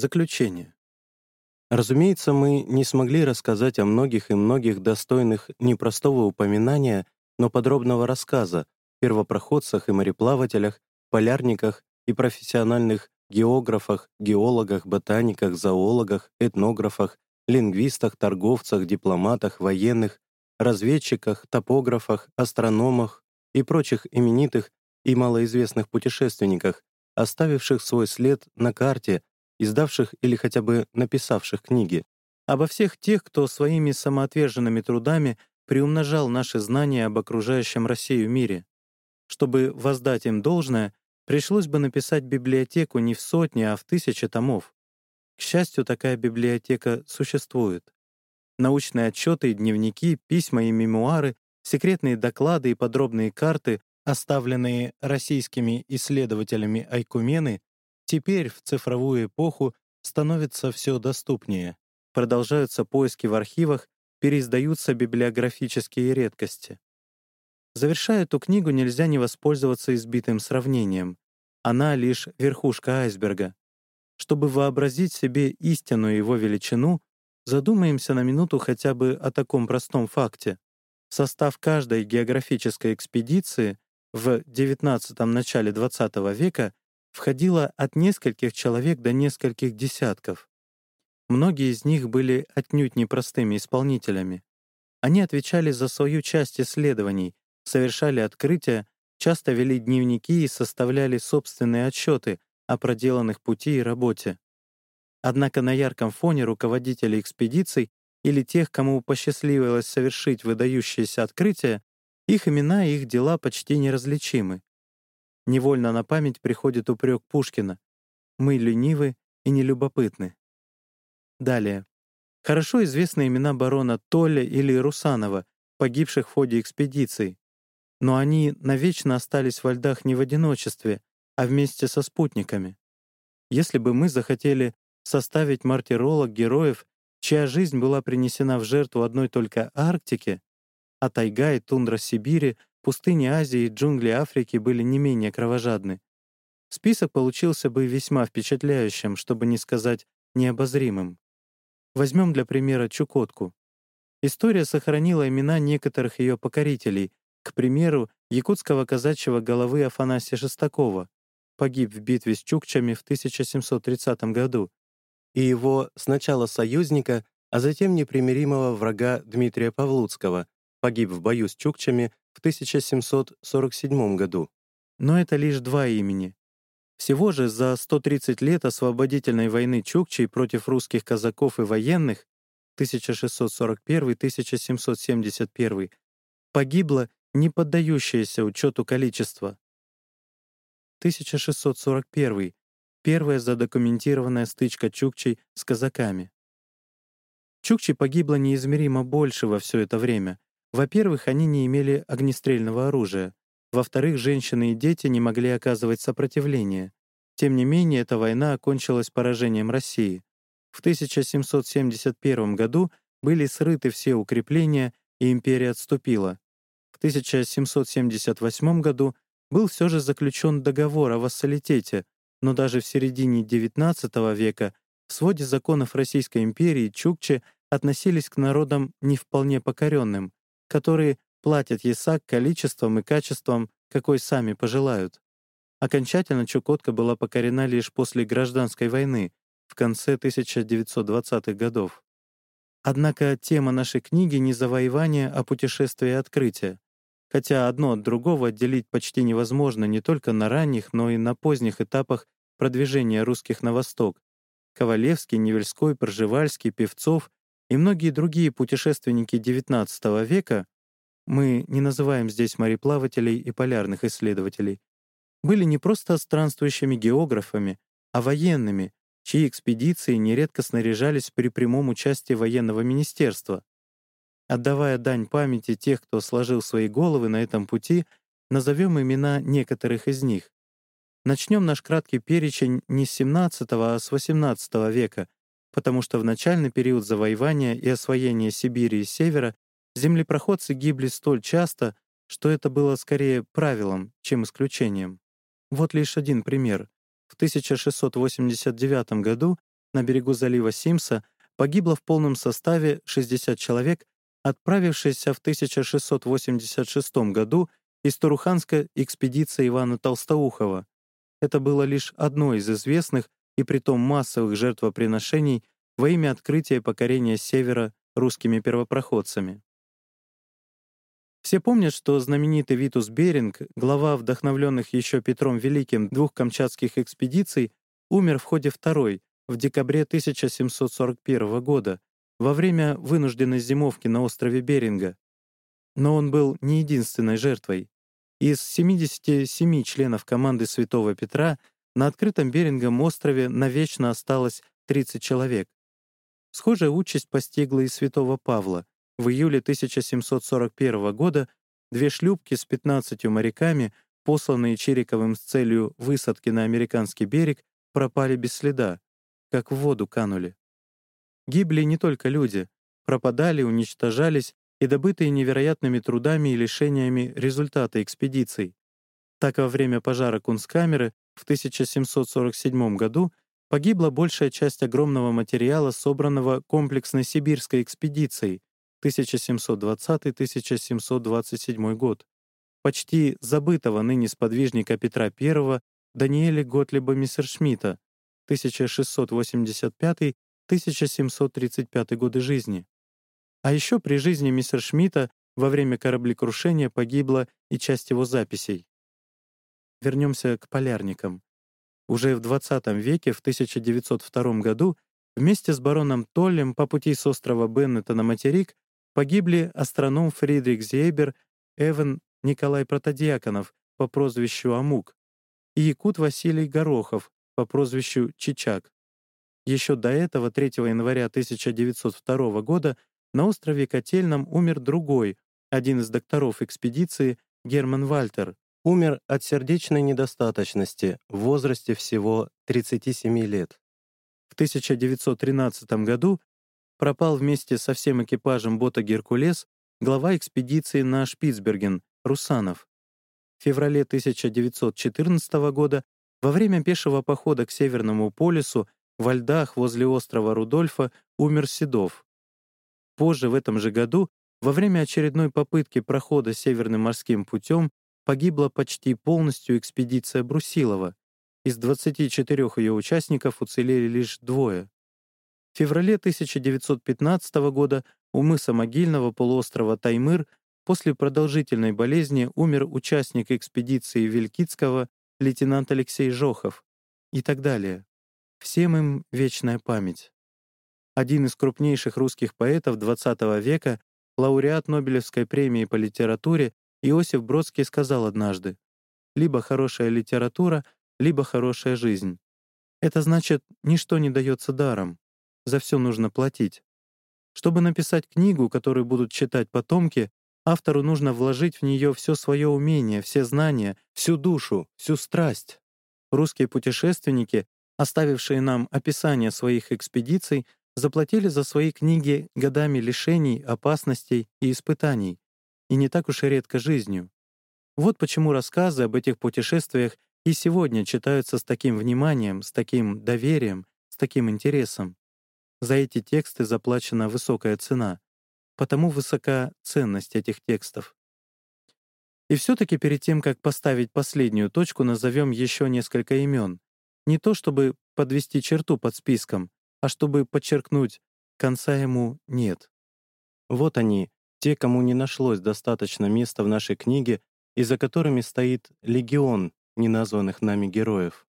Заключение. Разумеется, мы не смогли рассказать о многих и многих достойных непростого упоминания, но подробного рассказа первопроходцах и мореплавателях, полярниках и профессиональных географах, геологах, ботаниках, зоологах, этнографах, лингвистах, торговцах, дипломатах, военных, разведчиках, топографах, астрономах и прочих именитых и малоизвестных путешественниках, оставивших свой след на карте, издавших или хотя бы написавших книги, обо всех тех, кто своими самоотверженными трудами приумножал наши знания об окружающем Россию мире. Чтобы воздать им должное, пришлось бы написать библиотеку не в сотни, а в тысячи томов. К счастью, такая библиотека существует. Научные отчеты и дневники, письма и мемуары, секретные доклады и подробные карты, оставленные российскими исследователями Айкумены, теперь в цифровую эпоху становятся все доступнее. Продолжаются поиски в архивах, переиздаются библиографические редкости. Завершая эту книгу, нельзя не воспользоваться избитым сравнением. Она лишь верхушка айсберга. Чтобы вообразить себе истинную его величину, задумаемся на минуту хотя бы о таком простом факте. Состав каждой географической экспедиции в XIX начале XX века входило от нескольких человек до нескольких десятков. Многие из них были отнюдь непростыми исполнителями. Они отвечали за свою часть исследований, совершали открытия, часто вели дневники и составляли собственные отчеты о проделанных пути и работе. Однако на ярком фоне руководителей экспедиций или тех, кому посчастливилось совершить выдающиеся открытия, их имена и их дела почти неразличимы. Невольно на память приходит упрек Пушкина «Мы ленивы и нелюбопытны». Далее. Хорошо известны имена барона Толля или Русанова, погибших в ходе экспедиций, но они навечно остались во льдах не в одиночестве, а вместе со спутниками. Если бы мы захотели составить мартиролог героев, чья жизнь была принесена в жертву одной только Арктике, а тайга и тундра Сибири, пустыни Азии и джунгли Африки были не менее кровожадны, список получился бы весьма впечатляющим, чтобы не сказать необозримым. Возьмем для примера Чукотку. История сохранила имена некоторых ее покорителей, к примеру, якутского казачьего головы Афанасия Шестакова, погиб в битве с чукчами в 1730 году, и его сначала союзника, а затем непримиримого врага Дмитрия Павлуцкого, погиб в бою с чукчами в 1747 году. Но это лишь два имени. Всего же за 130 лет освободительной войны чукчей против русских казаков и военных 1641-1771 погибло не поддающееся учету количество. 1641. Первая задокументированная стычка чукчей с казаками. Чукчи погибло неизмеримо больше во все это время. Во-первых, они не имели огнестрельного оружия. Во-вторых, женщины и дети не могли оказывать сопротивление. Тем не менее, эта война окончилась поражением России. В 1771 году были срыты все укрепления, и империя отступила. 1778 году был все же заключен договор о вассалитете, но даже в середине XIX века в своде законов Российской империи чукчи относились к народам не вполне покоренным, которые платят ясак количеством и качеством, какой сами пожелают. Окончательно Чукотка была покорена лишь после гражданской войны в конце 1920-х годов. Однако тема нашей книги не завоевание, а путешествие и открытие хотя одно от другого отделить почти невозможно не только на ранних, но и на поздних этапах продвижения русских на восток. Ковалевский, Невельской, Пржевальский, Певцов и многие другие путешественники XIX века, мы не называем здесь мореплавателей и полярных исследователей, были не просто странствующими географами, а военными, чьи экспедиции нередко снаряжались при прямом участии военного министерства. Отдавая дань памяти тех, кто сложил свои головы на этом пути, назовем имена некоторых из них. Начнем наш краткий перечень не с XVII, а с XVIII века, потому что в начальный период завоевания и освоения Сибири и Севера землепроходцы гибли столь часто, что это было скорее правилом, чем исключением. Вот лишь один пример. В 1689 году на берегу залива Симса погибло в полном составе 60 человек, отправившись в 1686 году из Туруханска экспедиция Ивана Толстоухова. Это было лишь одно из известных и притом массовых жертвоприношений во имя открытия и покорения Севера русскими первопроходцами. Все помнят, что знаменитый Витус Беринг, глава вдохновленных еще Петром Великим двух камчатских экспедиций, умер в ходе второй, в декабре 1741 года, во время вынужденной зимовки на острове Беринга. Но он был не единственной жертвой. Из 77 членов команды Святого Петра на открытом Берингом острове навечно осталось 30 человек. Схожая участь постигла и святого Павла. В июле 1741 года две шлюпки с 15 моряками, посланные Чириковым с целью высадки на американский берег, пропали без следа, как в воду канули. Гибли не только люди, пропадали, уничтожались и добытые невероятными трудами и лишениями результаты экспедиций. Так во время пожара Кунсткамеры в 1747 году погибла большая часть огромного материала, собранного комплексной сибирской экспедицией, 1720-1727 год, почти забытого ныне сподвижника Петра I Даниэля Готлиба Мессершмитта 1685-1735 годы жизни. А еще при жизни Мессершмитта во время кораблекрушения погибла и часть его записей. Вернемся к полярникам. Уже в XX веке, в 1902 году, вместе с бароном Толлем по пути с острова Беннета на материк Погибли астроном Фридрих Зейбер, Эван Николай Протодиаконов по прозвищу Амук и якут Василий Горохов по прозвищу Чичак. Еще до этого, 3 января 1902 года, на острове Котельном умер другой, один из докторов экспедиции, Герман Вальтер. Умер от сердечной недостаточности в возрасте всего 37 лет. В 1913 году пропал вместе со всем экипажем бота «Геркулес» глава экспедиции на Шпицберген Русанов. В феврале 1914 года во время пешего похода к Северному полюсу во льдах возле острова Рудольфа умер Седов. Позже, в этом же году, во время очередной попытки прохода Северным морским путем погибла почти полностью экспедиция Брусилова. Из 24 ее участников уцелели лишь двое. В феврале 1915 года у мыса Могильного полуострова Таймыр после продолжительной болезни умер участник экспедиции Вилькицкого лейтенант Алексей Жохов и так далее. Всем им вечная память. Один из крупнейших русских поэтов XX века, лауреат Нобелевской премии по литературе Иосиф Бродский сказал однажды «Либо хорошая литература, либо хорошая жизнь». Это значит, ничто не дается даром за все нужно платить. Чтобы написать книгу, которую будут читать потомки, автору нужно вложить в нее все свое умение, все знания, всю душу, всю страсть. Русские путешественники, оставившие нам описание своих экспедиций, заплатили за свои книги годами лишений, опасностей и испытаний, и не так уж и редко жизнью. Вот почему рассказы об этих путешествиях и сегодня читаются с таким вниманием, с таким доверием, с таким интересом. За эти тексты заплачена высокая цена, потому высока ценность этих текстов. И все-таки перед тем, как поставить последнюю точку, назовем еще несколько имен. Не то чтобы подвести черту под списком, а чтобы подчеркнуть, конца ему нет. Вот они, те, кому не нашлось достаточно места в нашей книге и за которыми стоит легион неназванных нами героев.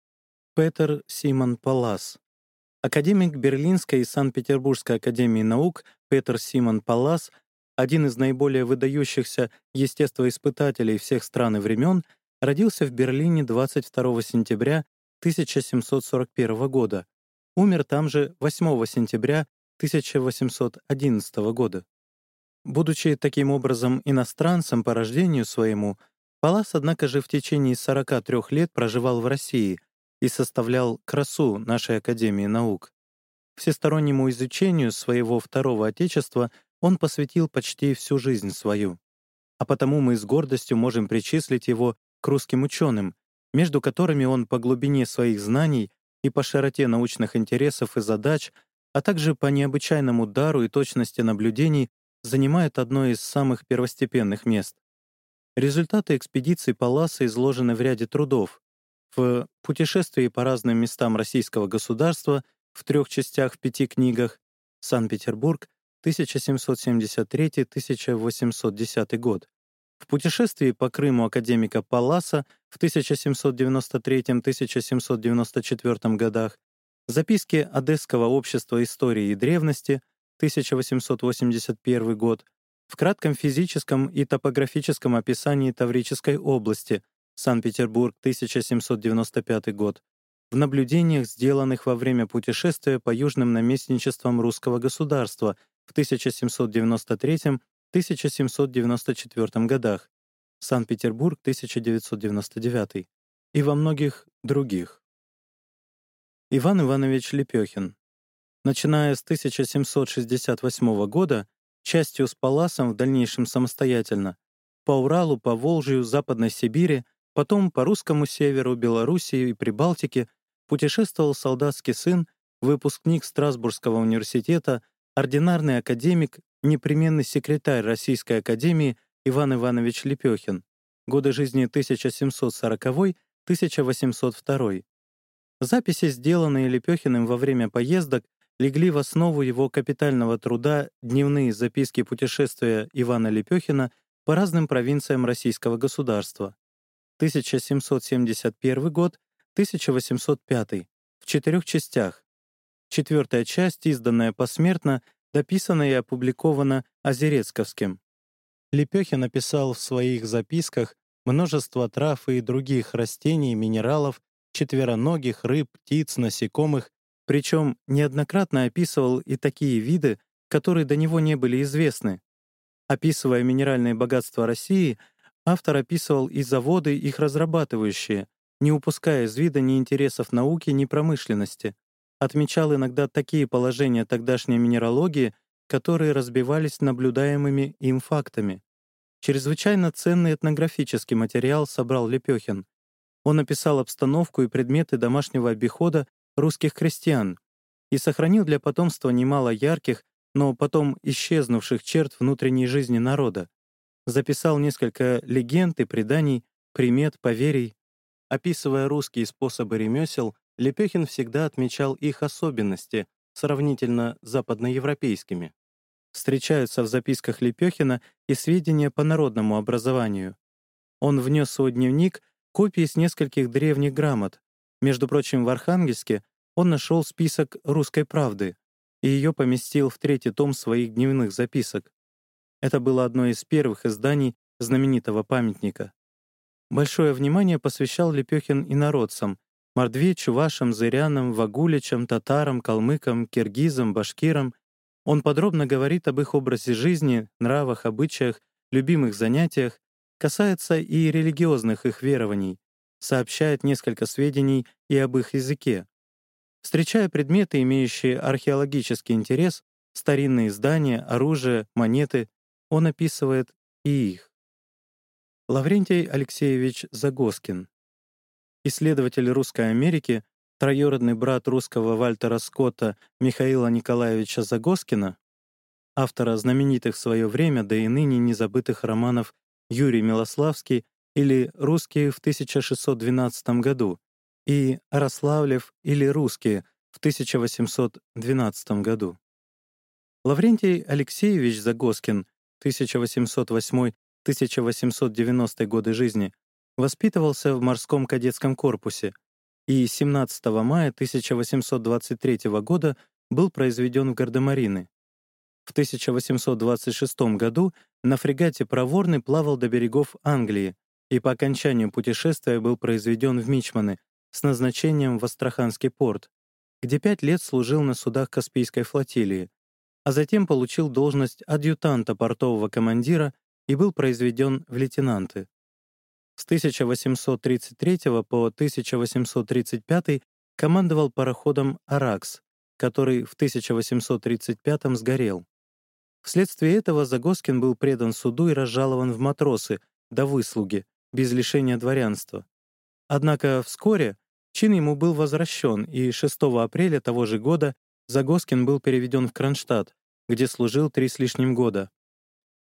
Петер Симон Палас, Академик Берлинской и Санкт-Петербургской академии наук Петер Симон Палас, один из наиболее выдающихся естествоиспытателей всех стран и времен, родился в Берлине 22 сентября 1741 года, умер там же 8 сентября 1811 года. Будучи таким образом иностранцем по рождению своему, Палас, однако же, в течение 43 лет проживал в России — и составлял красу нашей Академии наук. Всестороннему изучению своего второго отечества он посвятил почти всю жизнь свою. А потому мы с гордостью можем причислить его к русским ученым, между которыми он по глубине своих знаний и по широте научных интересов и задач, а также по необычайному дару и точности наблюдений занимает одно из самых первостепенных мест. Результаты экспедиции Палласа изложены в ряде трудов. В «Путешествии по разным местам российского государства» в трех частях в пяти книгах «Санкт-Петербург», 1773-1810 год. В путешествии по Крыму академика Палласа в 1793-1794 годах, записки Одесского общества истории и древности 1881 год, в кратком физическом и топографическом описании Таврической области Санкт-Петербург 1795 год, в наблюдениях, сделанных во время путешествия по южным наместничествам русского государства в 1793-1794 годах, Санкт-Петербург, 1999, и во многих других. Иван Иванович Лепехин. Начиная с 1768 года, частью с Паласом в дальнейшем самостоятельно, по Уралу, по Волжью, Западной Сибири, потом по русскому северу, Белоруссии и Прибалтике путешествовал солдатский сын, выпускник Страсбургского университета, ординарный академик, непременный секретарь Российской академии Иван Иванович Лепехин, годы жизни 1740-1802. Записи, сделанные Лепехиным во время поездок, легли в основу его капитального труда «Дневные записки путешествия Ивана Лепехина по разным провинциям российского государства». 1771 год, 1805, в четырех частях. Четвертая часть, изданная посмертно, дописана и опубликована Озерецковским. Лепехин написал в своих записках множество трав и других растений, минералов, четвероногих, рыб, птиц, насекомых, причем неоднократно описывал и такие виды, которые до него не были известны. Описывая минеральные богатства России, автор описывал и заводы, их разрабатывающие, не упуская из вида ни интересов науки, ни промышленности. Отмечал иногда такие положения тогдашней минералогии, которые разбивались наблюдаемыми им фактами. Чрезвычайно ценный этнографический материал собрал Лепехин. Он описал обстановку и предметы домашнего обихода русских крестьян и сохранил для потомства немало ярких, но потом исчезнувших черт внутренней жизни народа. Записал несколько легенд и преданий, примет, поверий. Описывая русские способы ремесел, Лепехин всегда отмечал их особенности, сравнительно западноевропейскими. Встречаются в записках Лепехина и сведения по народному образованию. Он внес в свой дневник копии с нескольких древних грамот. Между прочим, в Архангельске он нашел список «Русской правды» и ее поместил в третий том своих дневных записок. Это было одно из первых изданий знаменитого памятника. Большое внимание посвящал Лепехин и народцам — мордве, чувашам, зырянам, вагуличам, татарам, калмыкам, киргизам, башкирам. Он подробно говорит об их образе жизни, нравах, обычаях, любимых занятиях, касается и религиозных их верований, сообщает несколько сведений и об их языке. Встречая предметы, имеющие археологический интерес, старинные здания, оружие, монеты, он описывает и их. Лаврентий Алексеевич Загоскин, исследователь Русской Америки, троюродный брат русского Вальтера Скотта Михаила Николаевича Загоскина, автора знаменитых в свое время, да и ныне незабытых романов Юрий Милославский или «Русские» в 1612 году и «Рославлев» или «Русские» в 1812 году. Лаврентий Алексеевич Загоскин 1808-1890 годы жизни воспитывался в морском кадетском корпусе и 17 мая 1823 года был произведен в Гардемарины. В 1826 году на фрегате «Проворный» плавал до берегов Англии и по окончанию путешествия был произведен в Мичманы, с назначением в Астраханский порт, где пять лет служил на судах Каспийской флотилии, а затем получил должность адъютанта портового командира и был произведен в лейтенанты. С 1833 по 1835 командовал пароходом «Аракс», который в 1835 сгорел. Вследствие этого Загоскин был предан суду и разжалован в матросы до выслуги, без лишения дворянства. Однако вскоре чин ему был возвращен, и 6 апреля того же года Загоскин был переведен в Кронштадт, где служил три с лишним года.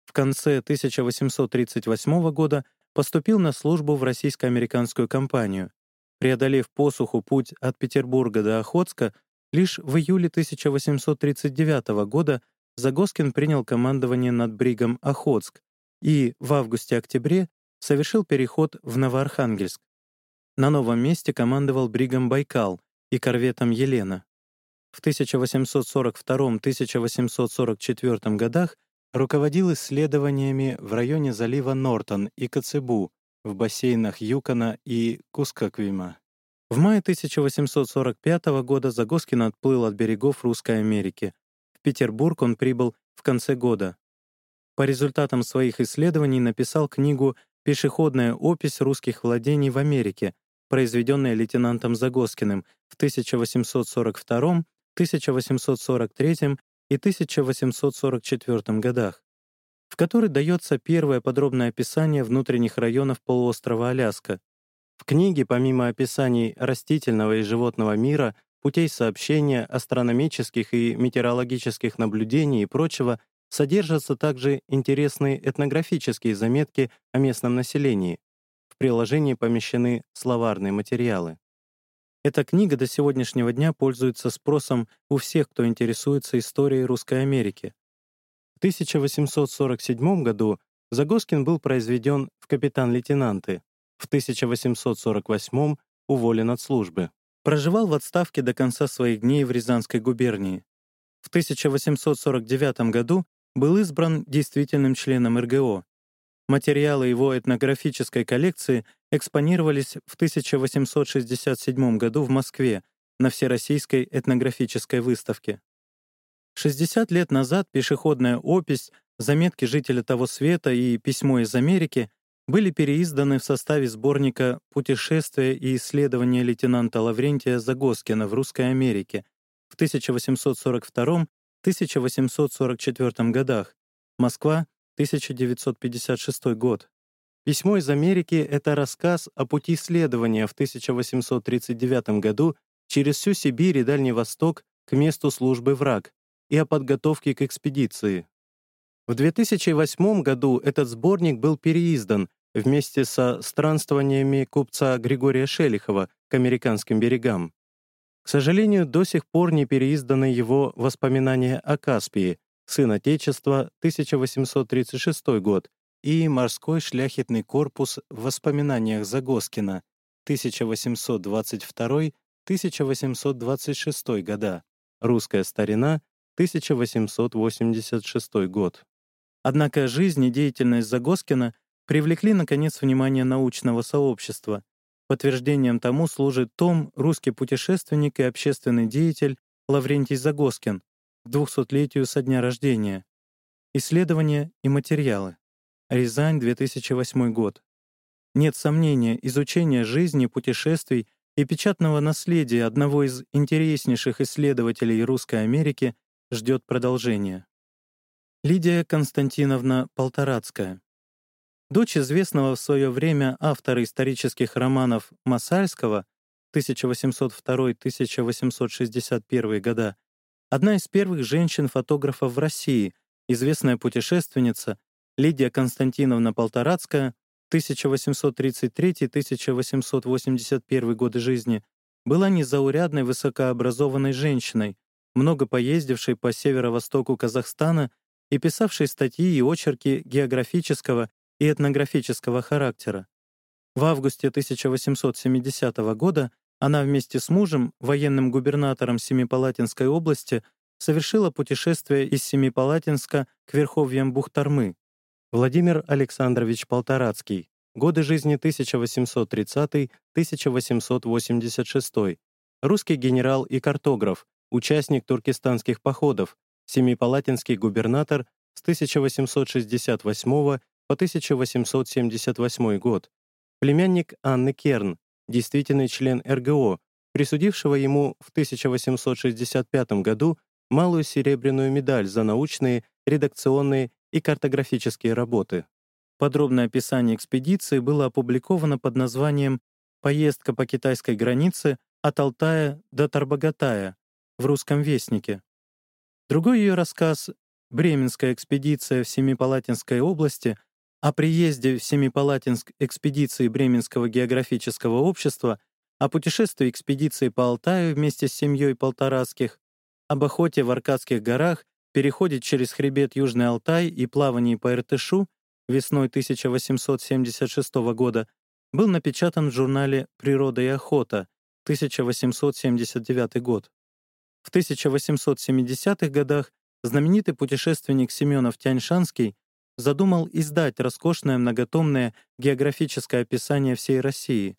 В конце 1838 года поступил на службу в российско-американскую компанию. Преодолев посуху путь от Петербурга до Охотска, лишь в июле 1839 года Загоскин принял командование над бригом Охотск и в августе-октябре совершил переход в Новоархангельск. На новом месте командовал бригом «Байкал» и корветом «Елена». В 1842-1844 годах руководил исследованиями в районе залива Нортон и Коцебу в бассейнах Юкона и Кускаквима. В мае 1845 года Загоскин отплыл от берегов Русской Америки. В Петербург он прибыл в конце года. По результатам своих исследований написал книгу «Пешеходная опись русских владений в Америке», произведенная лейтенантом Загоскиным в 1842, 1843 и 1844 годах, в которой дается первое подробное описание внутренних районов полуострова Аляска. В книге, помимо описаний растительного и животного мира, путей сообщения, астрономических и метеорологических наблюдений и прочего, содержатся также интересные этнографические заметки о местном населении, в приложении помещены словарные материалы. Эта книга до сегодняшнего дня пользуется спросом у всех, кто интересуется историей Русской Америки. В 1847 году Загоскин был произведен в капитан-лейтенанты, в 1848 уволен от службы. Проживал в отставке до конца своих дней в Рязанской губернии. В 1849 году был избран действительным членом РГО, Материалы его этнографической коллекции экспонировались в 1867 году в Москве на Всероссийской этнографической выставке. 60 лет назад пешеходная опись, заметки жителя того света и письмо из Америки были переизданы в составе сборника «Путешествия и исследования лейтенанта Лаврентия Загоскина в Русской Америке» в 1842-1844 годах. Москва, 1956 год. Письмо из Америки — это рассказ о пути следования в 1839 году через всю Сибирь и Дальний Восток к месту службы враг и о подготовке к экспедиции. В 2008 году этот сборник был переиздан вместе со странствованиями купца Григория Шелихова к американским берегам. К сожалению, до сих пор не переизданы его «Воспоминания о Каспии», сын Отечества, 1836 год, и «Морской шляхетный корпус в воспоминаниях Загоскина», 1822-1826 года, «Русская старина», 1886 год. Однако жизнь и деятельность Загоскина привлекли, наконец, внимание научного сообщества. Подтверждением тому служит том русский путешественник и общественный деятель Лаврентий Загоскин, к 200-летию со дня рождения. Исследования и материалы. Рязань, 2008 год. Нет сомнения, изучение жизни, путешествий и печатного наследия одного из интереснейших исследователей Русской Америки ждет продолжения. Лидия Константиновна Полторацкая. Дочь известного в свое время автора исторических романов Масальского 1802-1861 года Одна из первых женщин-фотографов в России, известная путешественница Лидия Константиновна Полторацкая, 1833-1881 годы жизни, была незаурядной высокообразованной женщиной, много поездившей по северо-востоку Казахстана и писавшей статьи и очерки географического и этнографического характера. В августе 1870 года она вместе с мужем, военным губернатором Семипалатинской области, совершила путешествие из Семипалатинска к верховьям Бухтармы. Владимир Александрович Полторацкий. Годы жизни 1830-1886. Русский генерал и картограф, участник туркестанских походов, Семипалатинский губернатор с 1868 по 1878 год. Племянник Анны Керн, действительный член РГО, присудившего ему в 1865 году малую серебряную медаль за научные, редакционные и картографические работы. Подробное описание экспедиции было опубликовано под названием Поездка по китайской границе от Алтая до Тарбагатая в «Русском вестнике». Другой ее рассказ «Бременская экспедиция в Семипалатинской области» о приезде в Семипалатинск экспедиции Бременского географического общества, о путешествии экспедиции по Алтаю вместе с семьей Полторацких, об охоте в Аркадских горах, переходе через хребет Южный Алтай и плавании по Иртышу весной 1876 года был напечатан в журнале «Природа и охота» 1879 год. В 1870-х годах знаменитый путешественник Семенов Тяньшанский задумал издать роскошное многотомное географическое описание всей России.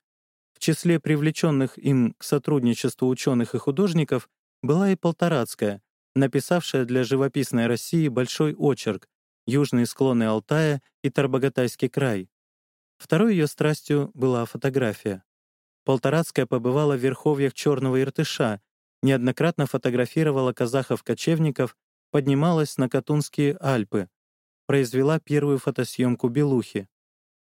В числе привлеченных им к сотрудничеству ученых и художников была и Полторацкая, написавшая для живописной России большой очерк «Южные склоны Алтая и Тарбагатайский край». Второй ее страстью была фотография. Полторацкая побывала в верховьях Черного Иртыша, неоднократно фотографировала казахов-кочевников, поднималась на Катунские Альпы, произвела первую фотосъемку Белухи.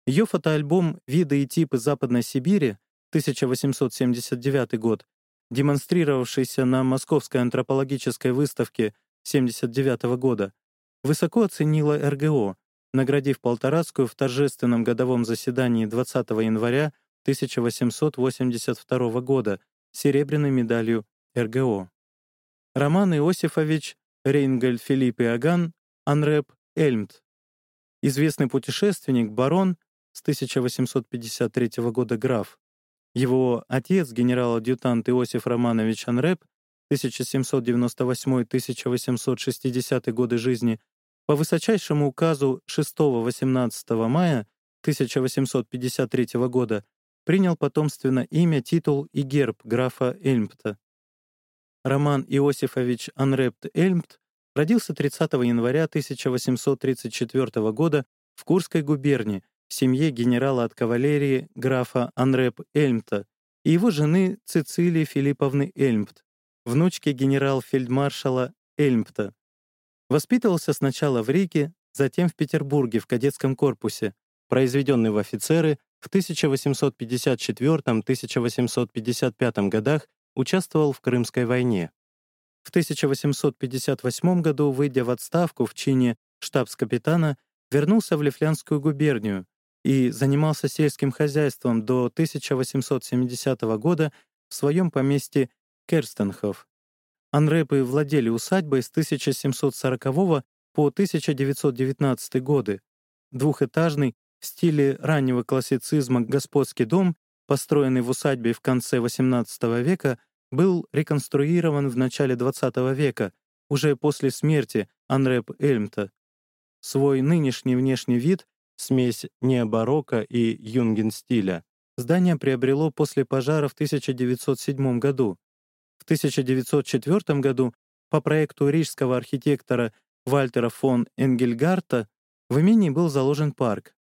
Ее фотоальбом «Виды и типы Западной Сибири» 1879 год, демонстрировавшийся на Московской антропологической выставке 1979 года, высоко оценила РГО, наградив Полторацкую в торжественном годовом заседании 20 января 1882 года серебряной медалью РГО. Роман Иосифович Рейнгольд Филипп Иоганн Анреп Эльмт. Известный путешественник, барон с 1853 года граф. Его отец, генерал-адъютант Иосиф Романович Анреп, 1798-1860 годы жизни, по высочайшему указу 6-18 мая 1853 года принял потомственно имя, титул и герб графа Эльмпта. Роман Иосифович Анрепт Эльмпт родился 30 января 1834 года в Курской губернии в семье генерала от кавалерии графа Анреп Эльмта и его жены Цицилии Филипповны Эльмпт, внучки генерал-фельдмаршала Эльмпта. Воспитывался сначала в Риге, затем в Петербурге в кадетском корпусе, произведенный в офицеры в 1854-1855 годах участвовал в Крымской войне. В 1858 году, выйдя в отставку в чине штабс-капитана, вернулся в Лифлянскую губернию и занимался сельским хозяйством до 1870 года в своем поместье Керстенхоф. Анрепы владели усадьбой с 1740 по 1919 годы. Двухэтажный в стиле раннего классицизма господский дом построенный в усадьбе в конце XVIII века, был реконструирован в начале XX века, уже после смерти Анреп Эльмта. Свой нынешний внешний вид, смесь необарокко и юнгенстиля, здание приобрело после пожара в 1907 году. В 1904 году по проекту рижского архитектора Вальтера фон Энгельгарта в имении был заложен парк.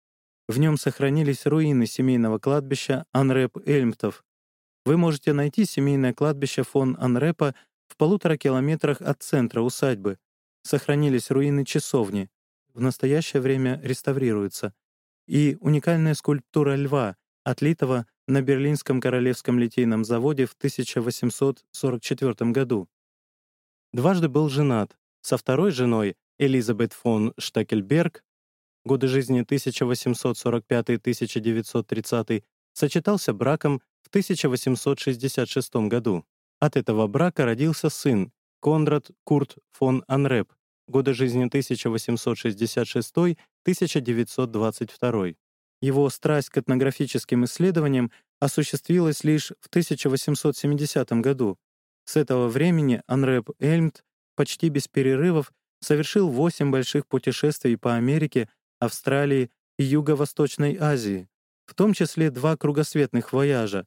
В нем сохранились руины семейного кладбища Анреп-Эльмтов. Вы можете найти семейное кладбище фон Анрепа в полутора километрах от центра усадьбы. Сохранились руины часовни. В настоящее время реставрируются. И уникальная скульптура льва, отлитого на Берлинском Королевском литейном заводе в 1844 году. Дважды был женат. Со второй женой, Элизабет фон Штекельберг, годы жизни 1845-1930, сочетался браком в 1866 году. От этого брака родился сын Конрад Курт фон Анреп, годы жизни 1866-1922. Его страсть к этнографическим исследованиям осуществилась лишь в 1870 году. С этого времени Анреп Эльмт почти без перерывов совершил восемь больших путешествий по Америке Австралии и Юго-Восточной Азии, в том числе два кругосветных вояжа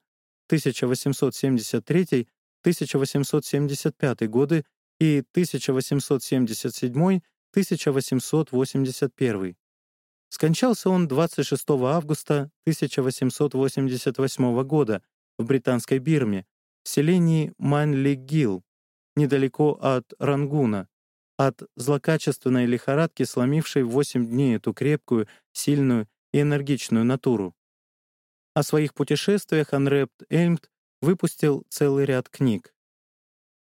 1873-1875 годы и 1877-1881. Скончался он 26 августа 1888 года в британской Бирме, в селении Манли-Гилл, недалеко от Рангуна, от злокачественной лихорадки, сломившей в 8 дней эту крепкую, сильную и энергичную натуру. О своих путешествиях Анрепт Эльмт выпустил целый ряд книг.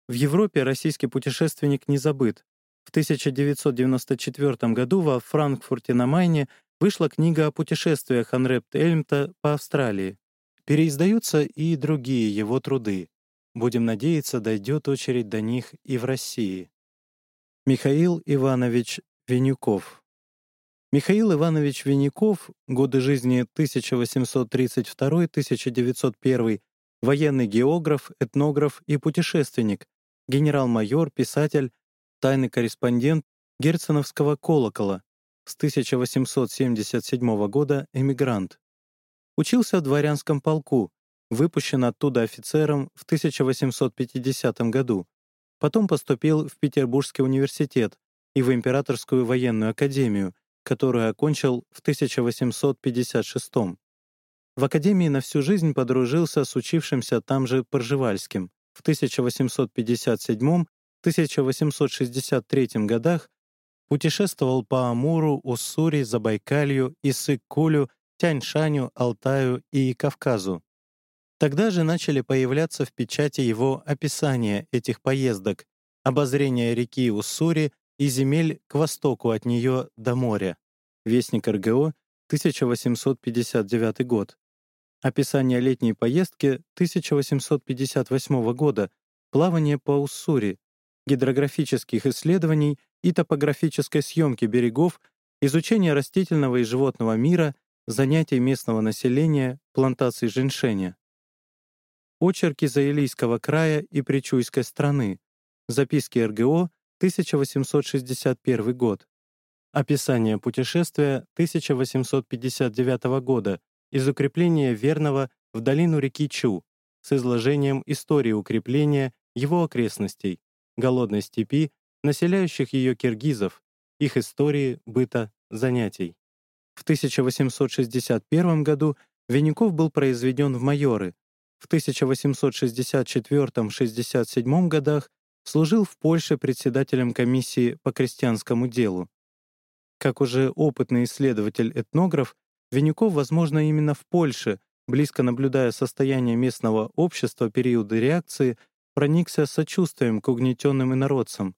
В Европе российский путешественник не забыт. В 1994 году во Франкфурте на Майне вышла книга о путешествиях Анрепт Эльмта по Австралии. Переиздаются и другие его труды. Будем надеяться, дойдет очередь до них и в России. Михаил Иванович Винюков Михаил Иванович Винюков, годы жизни 1832-1901, военный географ, этнограф и путешественник, генерал-майор, писатель, тайный корреспондент Герценовского колокола, с 1877 года эмигрант. Учился в дворянском полку, выпущен оттуда офицером в 1850 году. Потом поступил в Петербургский университет и в Императорскую военную академию, которую окончил в 1856 В академии на всю жизнь подружился с учившимся там же Поржевальским. В 1857-1863 годах путешествовал по Амуру, Уссури, Забайкалью, Иссык-Кулю, Тяньшаню, Алтаю и Кавказу. Тогда же начали появляться в печати его описания этих поездок, обозрение реки Уссури и земель к востоку от нее до моря. Вестник РГО, 1859 год. Описание летней поездки 1858 года, плавание по Уссури, гидрографических исследований и топографической съемки берегов, изучение растительного и животного мира, занятий местного населения, плантаций женьшеня. Очерки Заилийского края и Причуйской страны. Записки РГО, 1861 год. Описание путешествия 1859 года из укрепления Верного в долину реки Чу с изложением истории укрепления его окрестностей, голодной степи, населяющих ее киргизов, их истории, быта, занятий. В 1861 году Винников был произведен в майоры. В 1864-67 годах служил в Польше председателем комиссии по крестьянскому делу. Как уже опытный исследователь-этнограф, Винников, возможно, именно в Польше, близко наблюдая состояние местного общества периода реакции, проникся сочувствием к угнетенным инородцам.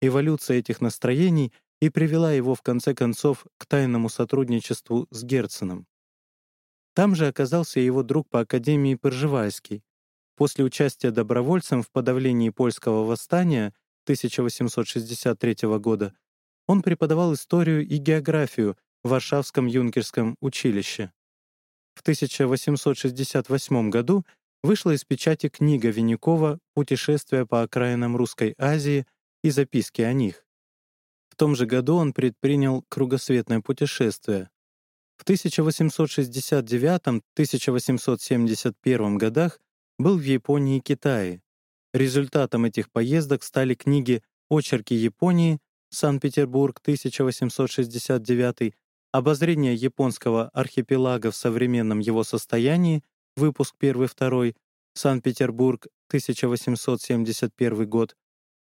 Эволюция этих настроений и привела его в конце концов к тайному сотрудничеству с Герценом. Там же оказался его друг по Академии Пржевальский. После участия добровольцем в подавлении польского восстания 1863 года он преподавал историю и географию в Варшавском юнкерском училище. В 1868 году вышла из печати книга Винникова «Путешествие по окраинам Русской Азии» и записки о них. В том же году он предпринял кругосветное путешествие. В 1869-1871 годах был в Японии и Китае. Результатом этих поездок стали книги «Очерки Японии», Санкт-Петербург, 1869, «Обозрение японского архипелага в современном его состоянии», выпуск 1-2, Санкт-Петербург, 1871 год,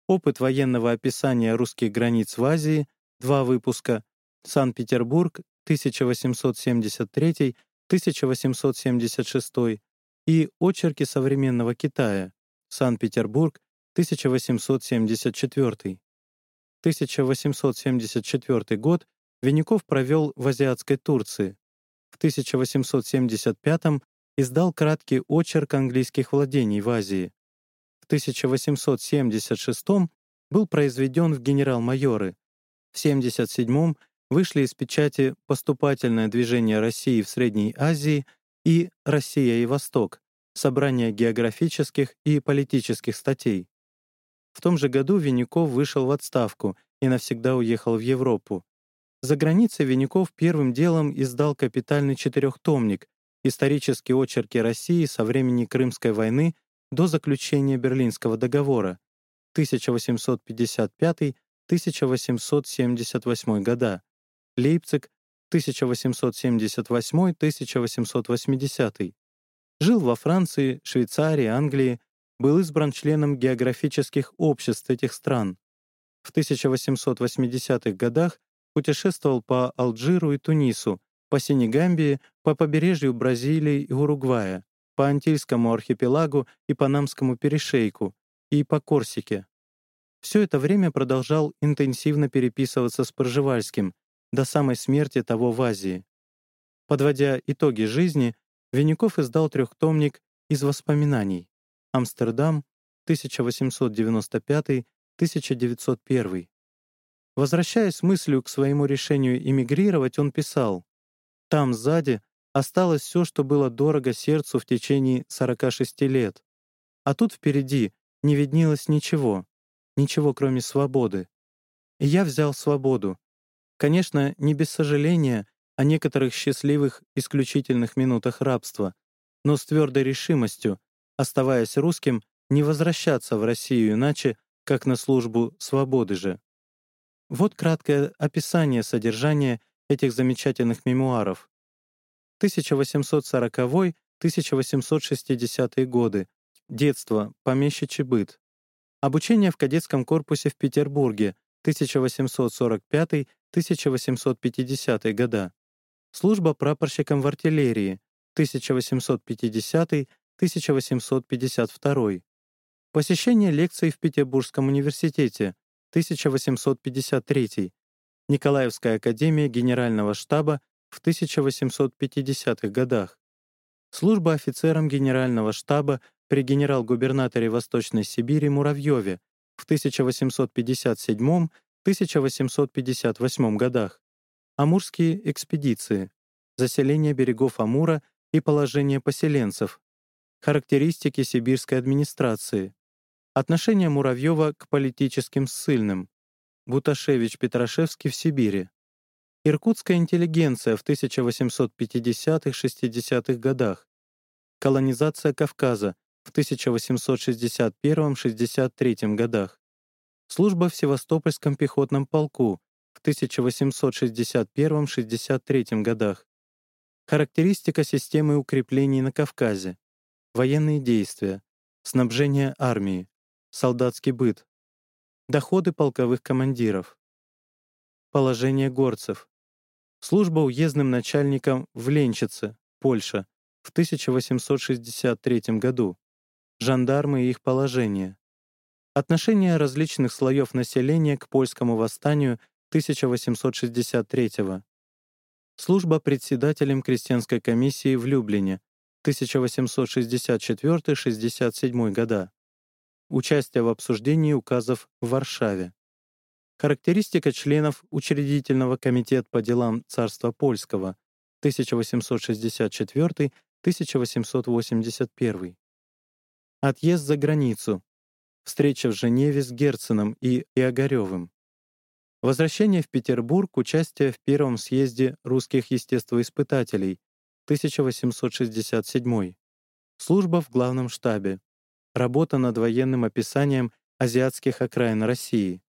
«Опыт военного описания русских границ в Азии», два выпуска, Санкт-Петербург, 1873-1876 и «Очерки современного Китая», Санкт-Петербург, 1874. 1874 год Винников провел в азиатской Турции. В 1875 издал краткий очерк английских владений в Азии. В 1876 был произведен в генерал-майоры. В 1977 вышли из печати «Поступательное движение России в Средней Азии» и «Россия и Восток» собрание географических и политических статей. В том же году Винников вышел в отставку и навсегда уехал в Европу. За границей Винников первым делом издал капитальный четырехтомник «Исторические очерки России со времени Крымской войны до заключения Берлинского договора» 1855-1878 года, Лейпциг 1878-1880. Жил во Франции, Швейцарии, Англии, был избран членом географических обществ этих стран. В 1880-х годах путешествовал по Алжиру и Тунису, по Сенегамбии, по побережью Бразилии и Уругвая, по Антильскому архипелагу и Панамскому перешейку, и по Корсике. Все это время продолжал интенсивно переписываться с Пржевальским до самой смерти того в Азии. Подводя итоги жизни, Винников издал трехтомник из воспоминаний «Амстердам, 1895-1901». Возвращаясь мыслью к своему решению эмигрировать, он писал «Там, сзади, осталось все, что было дорого сердцу в течение 46 лет. А тут впереди не виднелось ничего, ничего кроме свободы. И я взял свободу. Конечно, не без сожаления о некоторых счастливых исключительных минутах рабства, но с твердой решимостью, оставаясь русским, не возвращаться в Россию иначе, как на службу свободы же. Вот краткое описание содержания этих замечательных мемуаров. 1840-1860 годы. Детство, помещичий быт. Обучение в кадетском корпусе в Петербурге, 1845-1850 года. Служба прапорщиком в артиллерии, 1850-1852. Посещение лекций в Петербургском университете, 1853. Николаевская академия генерального штаба в 1850-х годах. Служба офицером генерального штаба при генерал-губернаторе Восточной Сибири Муравьеве в 1857-1858 годах. Амурские экспедиции. Заселение берегов Амура и положение поселенцев. Характеристики сибирской администрации. Отношение Муравьева к политическим ссыльным. Буташевич-Петрашевский в Сибири. Иркутская интеллигенция в 1850-60-х годах. Колонизация Кавказа в 1861-63 годах. Служба в Севастопольском пехотном полку в 1861-63 годах. Характеристика системы укреплений на Кавказе. Военные действия. Снабжение армии. Солдатский быт. Доходы полковых командиров. Положение горцев. Служба уездным начальником в Ленчице, Польша, в 1863 году. Жандармы и их положение. Отношение различных слоев населения к польскому восстанию 1863 -го. Служба председателем крестьянской комиссии в Люблине 1864-67 года. Участие в обсуждении указов в Варшаве. Характеристика членов Учредительного комитета по делам Царства Польского 1864-1881. Отъезд за границу. Встреча в Женеве с Герценом и Иогаревым. Возвращение в Петербург, участие в Первом съезде русских естествоиспытателей 1867. Служба в главном штабе. Работа над военным описанием азиатских окраин России.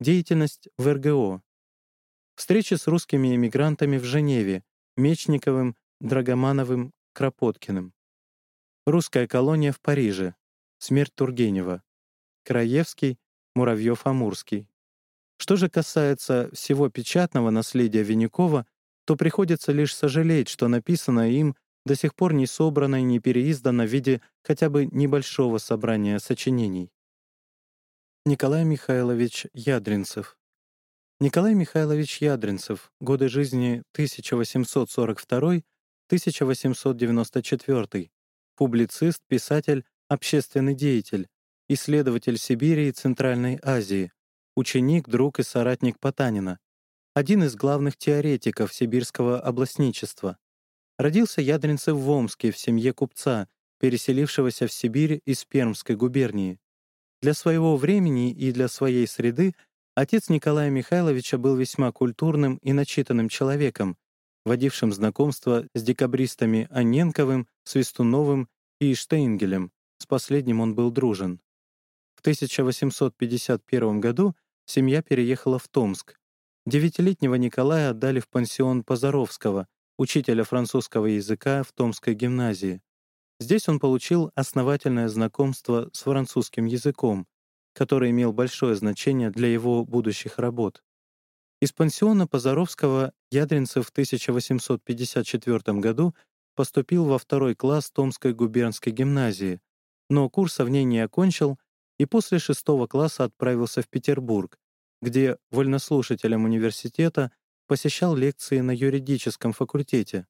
Деятельность в РГО. Встречи с русскими эмигрантами в Женеве, Мечниковым, Драгомановым, Кропоткиным. Русская колония в Париже. Смерть Тургенева. Краевский, Муравьев-Амурский. Что же касается всего печатного наследия Винникова, то приходится лишь сожалеть, что написано им до сих пор не собрано и не переиздано в виде хотя бы небольшого собрания сочинений. Николай Михайлович Ядринцев. Николай Михайлович Ядринцев. Годы жизни 1842-1894. Публицист, писатель, общественный деятель, исследователь Сибири и Центральной Азии, ученик, друг и соратник Потанина, один из главных теоретиков сибирского областничества. Родился Ядринцев в Омске в семье купца, переселившегося в Сибирь из Пермской губернии. Для своего времени и для своей среды отец Николая Михайловича был весьма культурным и начитанным человеком, водившим знакомство с декабристами Анненковым, Свистуновым и Штейнгелем. С последним он был дружен. В 1851 году семья переехала в Томск. Девятилетнего Николая отдали в пансион Позаровского, учителя французского языка в Томской гимназии. Здесь он получил основательное знакомство с французским языком, который имел большое значение для его будущих работ. Из пансиона Позаровского Ядринцев в 1854 году поступил во второй класс Томской губернской гимназии, но курса в ней не окончил и после шестого класса отправился в Петербург, где вольнослушателем университета посещал лекции на юридическом факультете.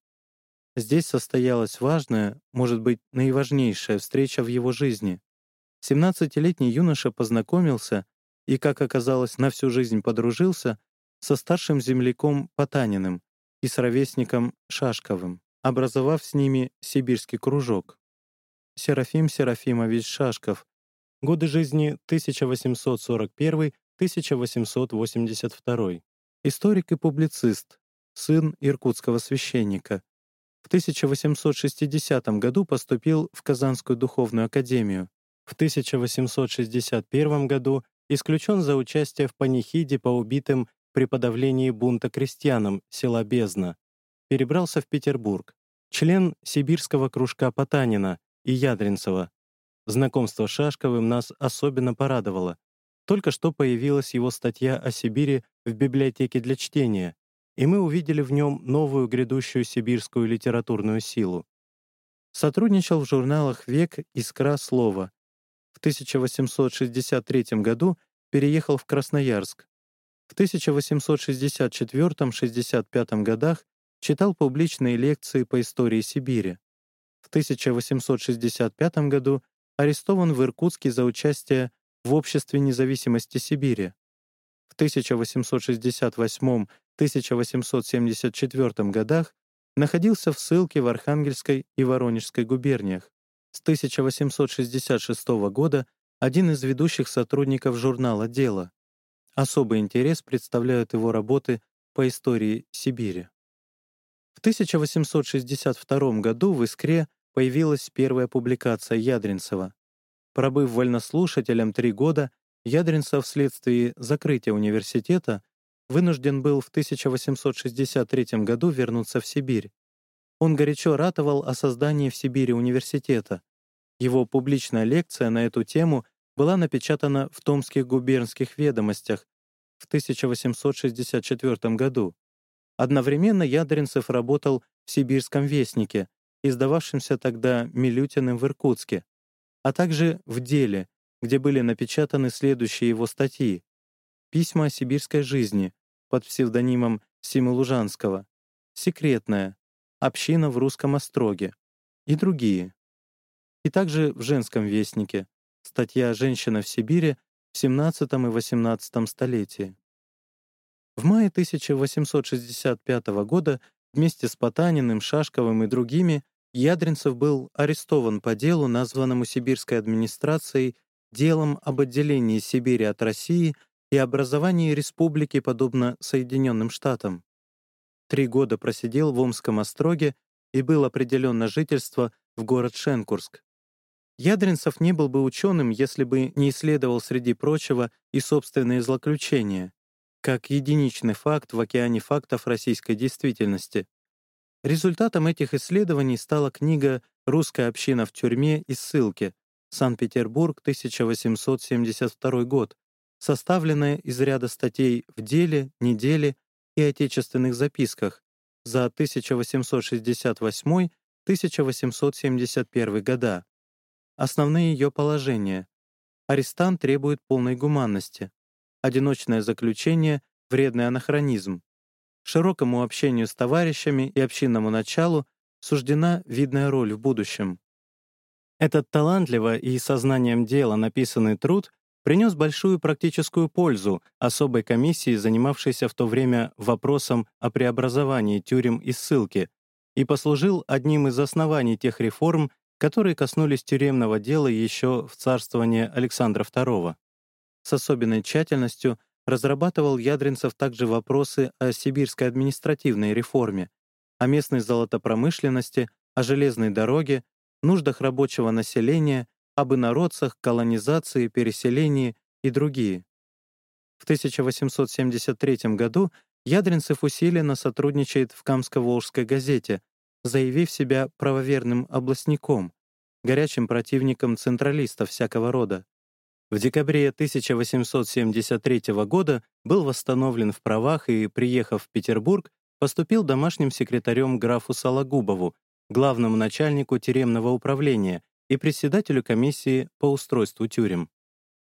Здесь состоялась важная, может быть, наиважнейшая встреча в его жизни. 17-летний юноша познакомился и, как оказалось, на всю жизнь подружился со старшим земляком Потаниным и с ровесником Шашковым, образовав с ними сибирский кружок. Серафим Серафимович Шашков. Годы жизни 1841-1882. Историк и публицист, сын иркутского священника. В 1860 году поступил в Казанскую духовную академию. В 1861 году исключен за участие в панихиде по убитым при подавлении бунта крестьянам села Бездна. Перебрался в Петербург. Член сибирского кружка Потанина и Ядринцева. Знакомство Шашковым нас особенно порадовало. Только что появилась его статья о Сибири в библиотеке для чтения, и мы увидели в нем новую грядущую сибирскую литературную силу. Сотрудничал в журналах «Век», «Искра», «Слово». В 1863 году переехал в Красноярск. В 1864-65 годах читал публичные лекции по истории Сибири. В 1865 году арестован в Иркутске за участие в Обществе независимости Сибири. В 1868-1874 годах находился в ссылке в Архангельской и Воронежской губерниях. С 1866 года один из ведущих сотрудников журнала «Дело». Особый интерес представляют его работы по истории Сибири. В 1862 году в «Искре» появилась первая публикация Ядринцева. Пробыв вольнослушателем три года, Ядринцев вследствие закрытия университета вынужден был в 1863 году вернуться в Сибирь. Он горячо ратовал о создании в Сибири университета. Его публичная лекция на эту тему была напечатана в Томских губернских ведомостях в 1864 году. Одновременно Ядринцев работал в «Сибирском вестнике», издававшемся тогда Милютиным в Иркутске, а также в «Деле», где были напечатаны следующие его статьи «Письма о сибирской жизни» под псевдонимом Симы «Секретная», «Община в русском остроге» и другие. И также в «Женском вестнике» статья «Женщина в Сибири» в XVII и XVIII столетии. В мае 1865 года вместе с Потаниным, Шашковым и другими Ядринцев был арестован по делу, названному сибирской администрацией делом об отделении Сибири от России и образовании республики подобно Соединенным Штатам. Три года просидел в Омском остроге и был определен на жительство в город Шенкурск. Ядринцев не был бы ученым, если бы не исследовал, среди прочего, и собственные злоключения, как единичный факт в океане фактов российской действительности. Результатом этих исследований стала книга «Русская община в тюрьме и ссылке», Санкт-Петербург, 1872 год, составленная из ряда статей в «Деле», «Неделе» и «Отечественных записках» за 1868-1871 года. Основные ее положения. Арестант требует полной гуманности. Одиночное заключение — вредный анахронизм. Широкому общению с товарищами и общинному началу суждена видная роль в будущем. Этот талантливо и сознанием дела написанный труд принес большую практическую пользу особой комиссии, занимавшейся в то время вопросом о преобразовании тюрем и ссылки, и послужил одним из оснований тех реформ, которые коснулись тюремного дела еще в царствовании Александра II. С особенной тщательностью разрабатывал Ядринцев также вопросы о сибирской административной реформе, о местной золотопромышленности, о железной дороге, нуждах рабочего населения, об инородцах, колонизации, переселении и другие. В 1873 году Ядринцев усиленно сотрудничает в Камско-Волжской газете, заявив себя правоверным областником, горячим противником централистов всякого рода. В декабре 1873 года был восстановлен в правах и, приехав в Петербург, поступил домашним секретарем графу Сологубову, главному начальнику тюремного управления и председателю комиссии по устройству тюрем.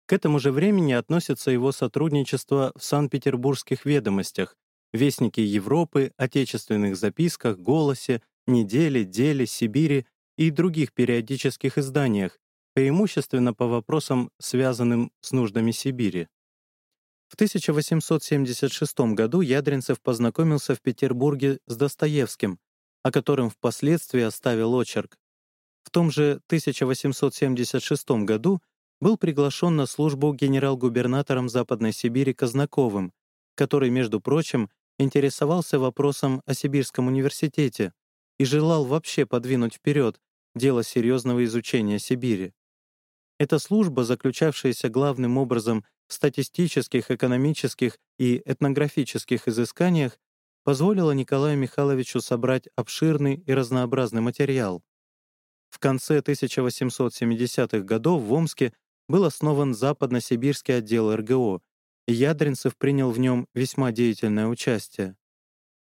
К этому же времени относится его сотрудничество в Санкт-Петербургских ведомостях, Вестнике Европы, Отечественных записках, Голосе, Неделе, Деле, Сибири и других периодических изданиях, преимущественно по вопросам, связанным с нуждами Сибири. В 1876 году Ядринцев познакомился в Петербурге с Достоевским, о котором впоследствии оставил очерк. В том же 1876 году был приглашен на службу генерал-губернатором Западной Сибири Казнаковым, который, между прочим, интересовался вопросом о Сибирском университете и желал вообще подвинуть вперед дело серьезного изучения Сибири. Эта служба, заключавшаяся главным образом в статистических, экономических и этнографических изысканиях, позволила Николаю Михайловичу собрать обширный и разнообразный материал. В конце 1870-х годов в Омске был основан Западно-Сибирский отдел РГО, и Ядринцев принял в нем весьма деятельное участие.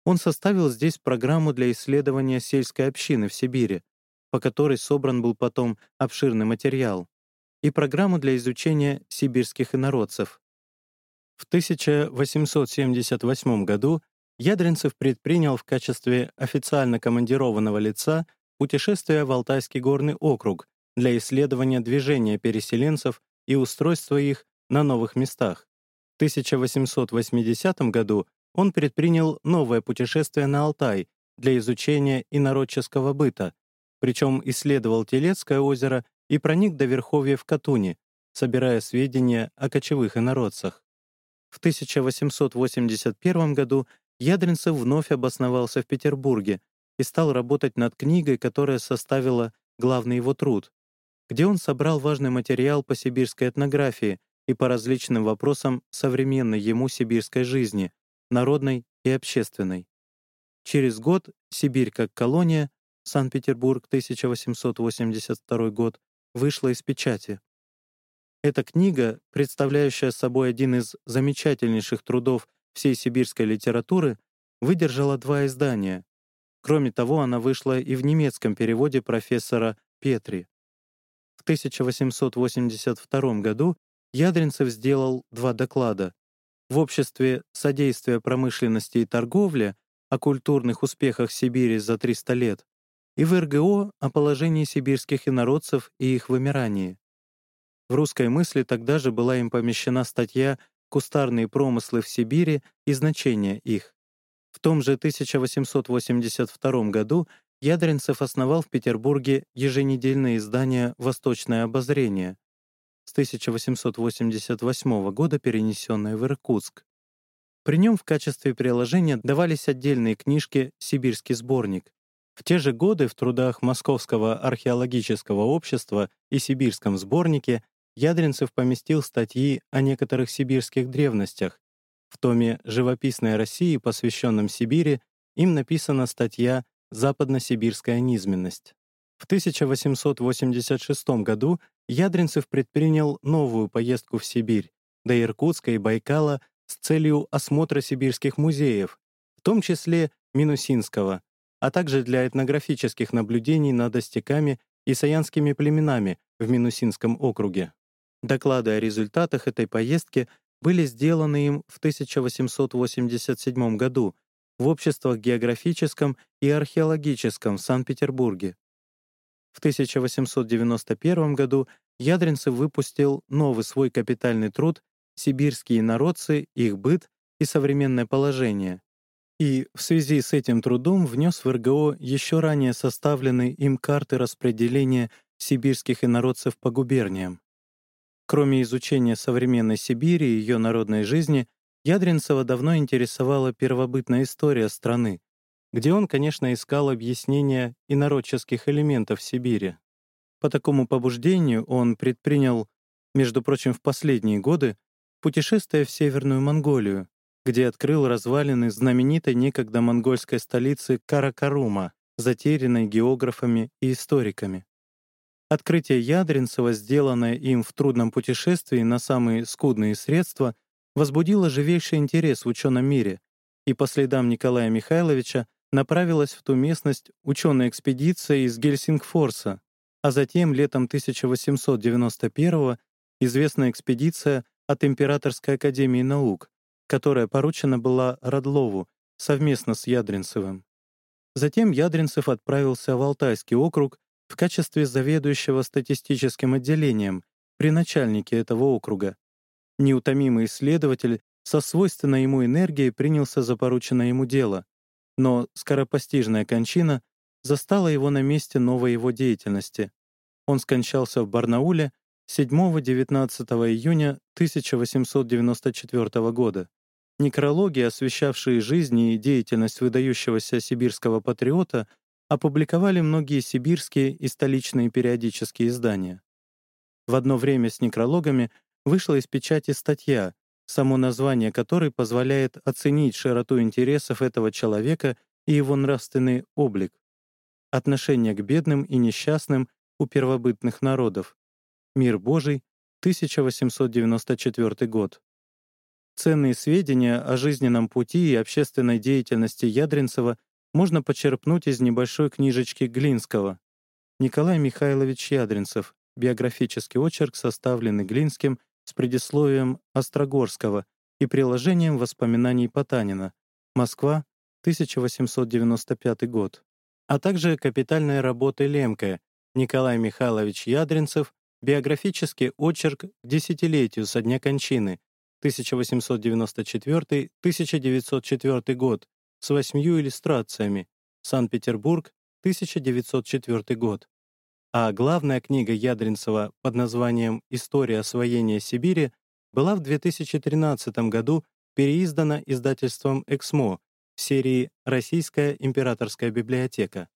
Он составил здесь программу для исследования сельской общины в Сибири, по которой собран был потом обширный материал, и программу для изучения сибирских инородцев. В 1878 году Ядринцев предпринял в качестве официально командированного лица путешествие в Алтайский горный округ для исследования движения переселенцев и устройства их на новых местах. В 1880 году он предпринял новое путешествие на Алтай для изучения инородческого быта, причем исследовал Телецкое озеро и проник до верховья в Катуни, собирая сведения о кочевых инородцах. В 1881 году Ядринцев вновь обосновался в Петербурге и стал работать над книгой, которая составила главный его труд, где он собрал важный материал по сибирской этнографии и по различным вопросам современной ему сибирской жизни, народной и общественной. Через год «Сибирь как колония» Санкт-Петербург, 1882 год, вышла из печати. Эта книга, представляющая собой один из замечательнейших трудов всей сибирской литературы, выдержала два издания. Кроме того, она вышла и в немецком переводе профессора Петри. В 1882 году Ядринцев сделал два доклада. В обществе содействия промышленности и торговли о культурных успехах Сибири за 300 лет и в РГО о положении сибирских инородцев и их вымирании. В русской мысли тогда же была им помещена статья «Кустарные промыслы в Сибири и значение их». В том же 1882 году Ядринцев основал в Петербурге еженедельное издание «Восточное обозрение», с 1888 года перенесенное в Иркутск. При нем в качестве приложения давались отдельные книжки «Сибирский сборник». В те же годы в трудах Московского археологического общества и Сибирском сборнике Ядринцев поместил статьи о некоторых сибирских древностях. В томе «Живописная Россия», посвященном Сибири, им написана статья «Западно-сибирская низменность». В 1886 году Ядринцев предпринял новую поездку в Сибирь, до Иркутска и Байкала с целью осмотра сибирских музеев, в том числе Минусинского, а также для этнографических наблюдений над остяками и саянскими племенами в Минусинском округе. Доклады о результатах этой поездки были сделаны им в 1887 году в обществах географическом и археологическом в Санкт-Петербурге. В 1891 году Ядринцев выпустил новый свой капитальный труд «Сибирские народцы, их быт и современное положение», и в связи с этим трудом внес в РГО еще ранее составленные им карты распределения сибирских инородцев по губерниям. Кроме изучения современной Сибири и ее народной жизни, Ядринцева давно интересовала первобытная история страны, где он, конечно, искал объяснения инородческих элементов Сибири. По такому побуждению он предпринял, между прочим, в последние годы, путешествие в Северную Монголию, где открыл развалины знаменитой некогда монгольской столицы Каракарума, затерянной географами и историками. Открытие Ядринцева, сделанное им в трудном путешествии на самые скудные средства, возбудило живейший интерес в ученом мире, и по следам Николая Михайловича направилась в ту местность ученая экспедиция из Гельсингфорса, а затем летом 1891 известная экспедиция от Императорской академии наук, которая поручена была Радлову совместно с Ядринцевым. Затем Ядринцев отправился в Алтайский округ в качестве заведующего статистическим отделением при начальнике этого округа. Неутомимый исследователь со свойственной ему энергией принялся за порученное ему дело, но скоропостижная кончина застала его на месте новой его деятельности. Он скончался в Барнауле 7-19 июня 1894 года. Некрологи, освещавшие жизнь и деятельность выдающегося сибирского патриота, опубликовали многие сибирские и столичные периодические издания. В одно время с некрологами вышла из печати статья, само название которой позволяет оценить широту интересов этого человека и его нравственный облик. Отношение к бедным и несчастным у первобытных народов. Мир Божий, 1894 год. Ценные сведения о жизненном пути и общественной деятельности Ядринцева можно почерпнуть из небольшой книжечки Глинского. Николай Михайлович Ядринцев. Биографический очерк, составленный Глинским с предисловием Острогорского и приложением воспоминаний Потанина. Москва, 1895 год. А также капитальной работы Лемке Николай Михайлович Ядринцев биографический очерк к десятилетию со дня кончины 1894-1904 год с восьмью иллюстрациями Санкт-Петербург, 1904 год а главная книга Ядринцева под названием «История освоения Сибири» была в 2013 году переиздана издательством «Эксмо» в серии «Российская императорская библиотека».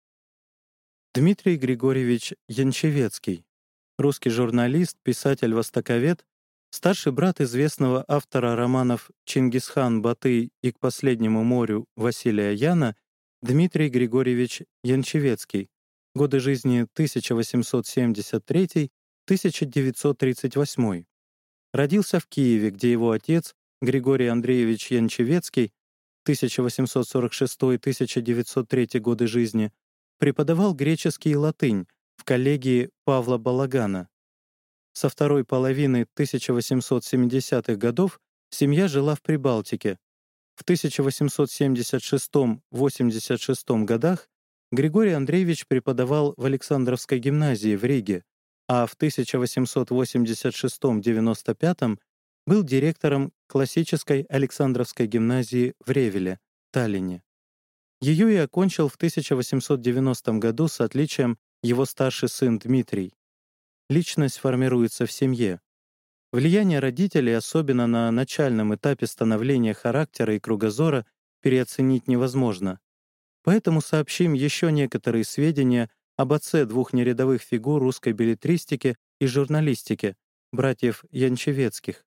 Дмитрий Григорьевич Янчевецкий, русский журналист, писатель-востоковед, старший брат известного автора романов «Чингисхан, Баты» и «К последнему морю» Василия Яна, Дмитрий Григорьевич Янчевецкий, годы жизни 1873-1938. Родился в Киеве, где его отец, Григорий Андреевич Янчевецкий, 1846-1903 годы жизни, преподавал греческий и латынь в коллегии Павла Балагана. Со второй половины 1870-х годов семья жила в Прибалтике. В 1876-86 годах Григорий Андреевич преподавал в Александровской гимназии в Риге, а в 1886-95 был директором классической Александровской гимназии в Ревеле, Таллине. Ее и окончил в 1890 году с отличием его старший сын Дмитрий. Личность формируется в семье. Влияние родителей, особенно на начальном этапе становления характера и кругозора, переоценить невозможно. Поэтому сообщим еще некоторые сведения об отце двух нерядовых фигур русской билетристики и журналистики, братьев Янчевецких.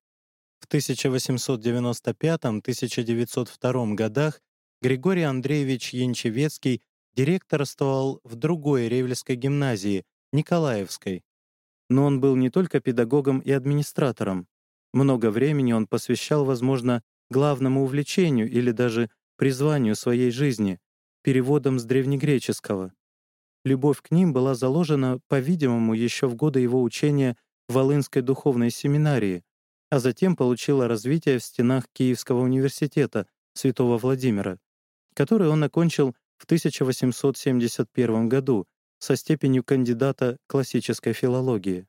В 1895-1902 годах Григорий Андреевич Янчевецкий директорствовал в другой Ревельской гимназии, Николаевской. Но он был не только педагогом и администратором. Много времени он посвящал, возможно, главному увлечению или даже призванию своей жизни переводом с древнегреческого. Любовь к ним была заложена, по-видимому, еще в годы его учения в Волынской духовной семинарии, а затем получила развитие в стенах Киевского университета Святого Владимира, который он окончил в 1871 году со степенью кандидата классической филологии.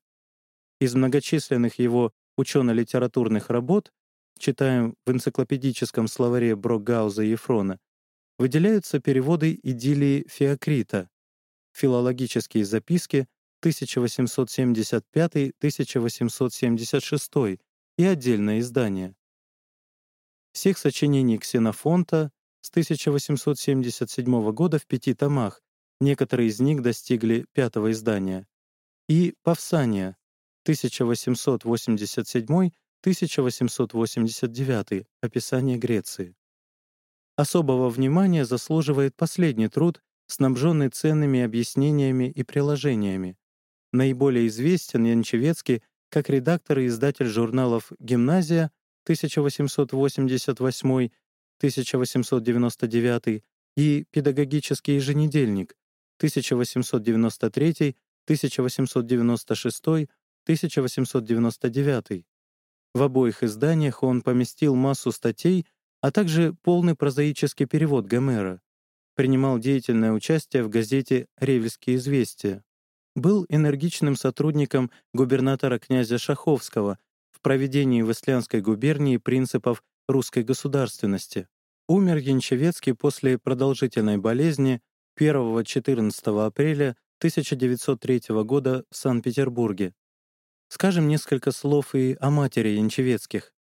Из многочисленных его учено-литературных работ, читаем в энциклопедическом словаре Брокгауза и Ефрона, выделяются переводы идиллии Феокрита, филологические записки 1875-1876 и отдельное издание. Всех сочинений Ксенофонта с 1877 года в пяти томах, некоторые из них достигли пятого издания, и Павсания 1887-1889, описание Греции. Особого внимания заслуживает последний труд, снабженный ценными объяснениями и приложениями. наиболее известен Янчевецкий как редактор и издатель журналов «Гимназия» 1888-1899 и «Педагогический еженедельник» 1893, 1896, 1899. В обоих изданиях он поместил массу статей, а также полный прозаический перевод Гомера. Принимал деятельное участие в газете «Ревельские известия». Был энергичным сотрудником губернатора князя Шаховского в проведении в Ислянской губернии принципов русской государственности. Умер Янчевецкий после продолжительной болезни 1-14 апреля 1903 года в Санкт-Петербурге. Скажем несколько слов и о матери Янчевецких.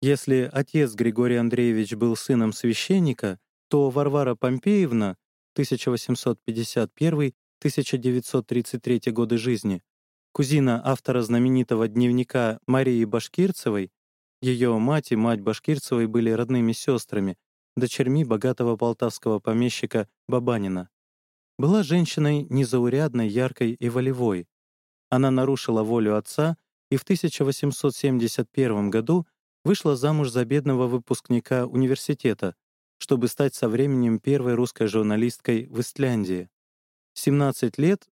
Если отец Григорий Андреевич был сыном священника, то Варвара Помпеевна 1851-1933 годы жизни, кузина автора знаменитого дневника Марии Башкирцевой, ее мать и мать Башкирцевой были родными сестрами, дочерьми богатого полтавского помещика Бабанина. Была женщиной незаурядной, яркой и волевой. Она нарушила волю отца и в 1871 году вышла замуж за бедного выпускника университета, чтобы стать со временем первой русской журналисткой в Истляндии. 17 лет,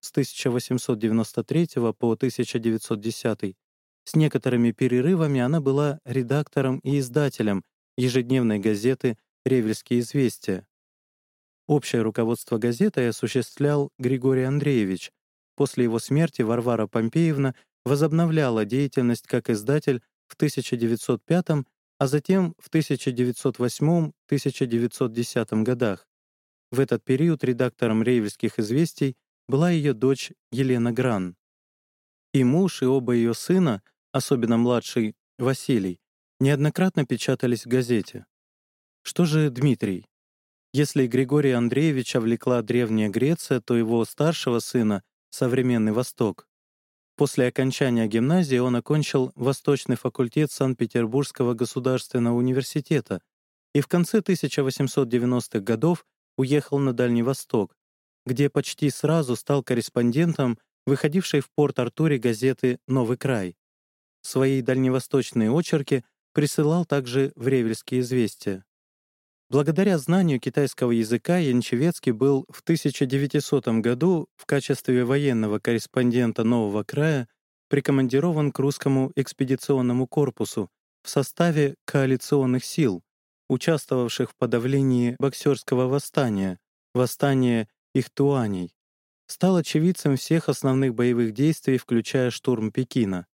с 1893 по 1910, с некоторыми перерывами она была редактором и издателем ежедневной газеты «Ревельские известия». Общее руководство газетой осуществлял Григорий Андреевич. После его смерти Варвара Помпеевна возобновляла деятельность как издатель в 1905, а затем в 1908-1910 годах. В этот период редактором «Рейвельских известий» была ее дочь Елена Гран. И муж, и оба ее сына, особенно младший Василий, неоднократно печатались в газете. Что же Дмитрий? Если Григория Андреевича влекла Древняя Греция, то его старшего сына — современный Восток. После окончания гимназии он окончил Восточный факультет Санкт-Петербургского государственного университета и в конце 1890-х годов уехал на Дальний Восток, где почти сразу стал корреспондентом выходившей в Порт-Артуре газеты «Новый край». Свои дальневосточные очерки присылал также в Ревельские известия. Благодаря знанию китайского языка Янчевецкий был в 1900 году в качестве военного корреспондента Нового края прикомандирован к русскому экспедиционному корпусу в составе коалиционных сил, участвовавших в подавлении боксерского восстания, восстания Ихтуаней. Стал очевидцем всех основных боевых действий, включая штурм Пекина.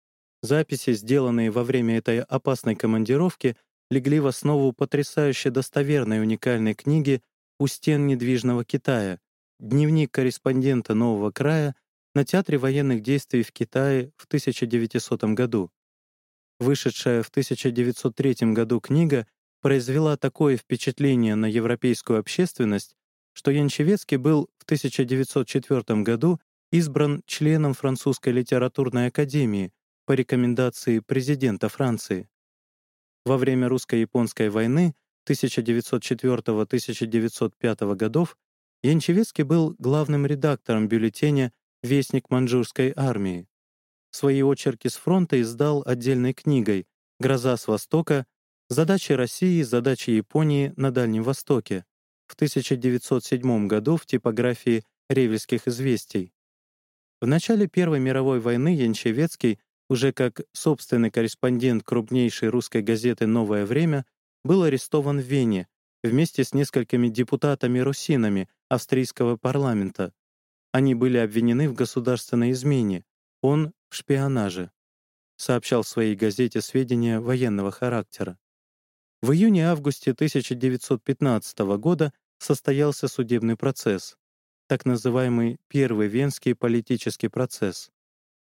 Записи, сделанные во время этой опасной командировки, легли в основу потрясающе достоверной уникальной книги «У стен недвижного Китая», дневник корреспондента Нового края на Театре военных действий в Китае в 1900 году. Вышедшая в 1903 году книга произвела такое впечатление на европейскую общественность, что Янчевецкий был в 1904 году избран членом Французской литературной академии по рекомендации президента Франции. Во время русско-японской войны 1904-1905 годов Янчевецкий был главным редактором бюллетеня «Вестник маньчжурской армии». Свои очерки с фронта издал отдельной книгой «Гроза с Востока. Задачи России, задачи Японии на Дальнем Востоке» в 1907 году в типографии «Ревельских известий». В начале Первой мировой войны Янчевецкий уже как собственный корреспондент крупнейшей русской газеты «Новое время», был арестован в Вене вместе с несколькими депутатами-русинами австрийского парламента. Они были обвинены в государственной измене, он — в шпионаже, сообщал в своей газете сведения военного характера. В июне-августе 1915 года состоялся судебный процесс, так называемый Первый Венский политический процесс.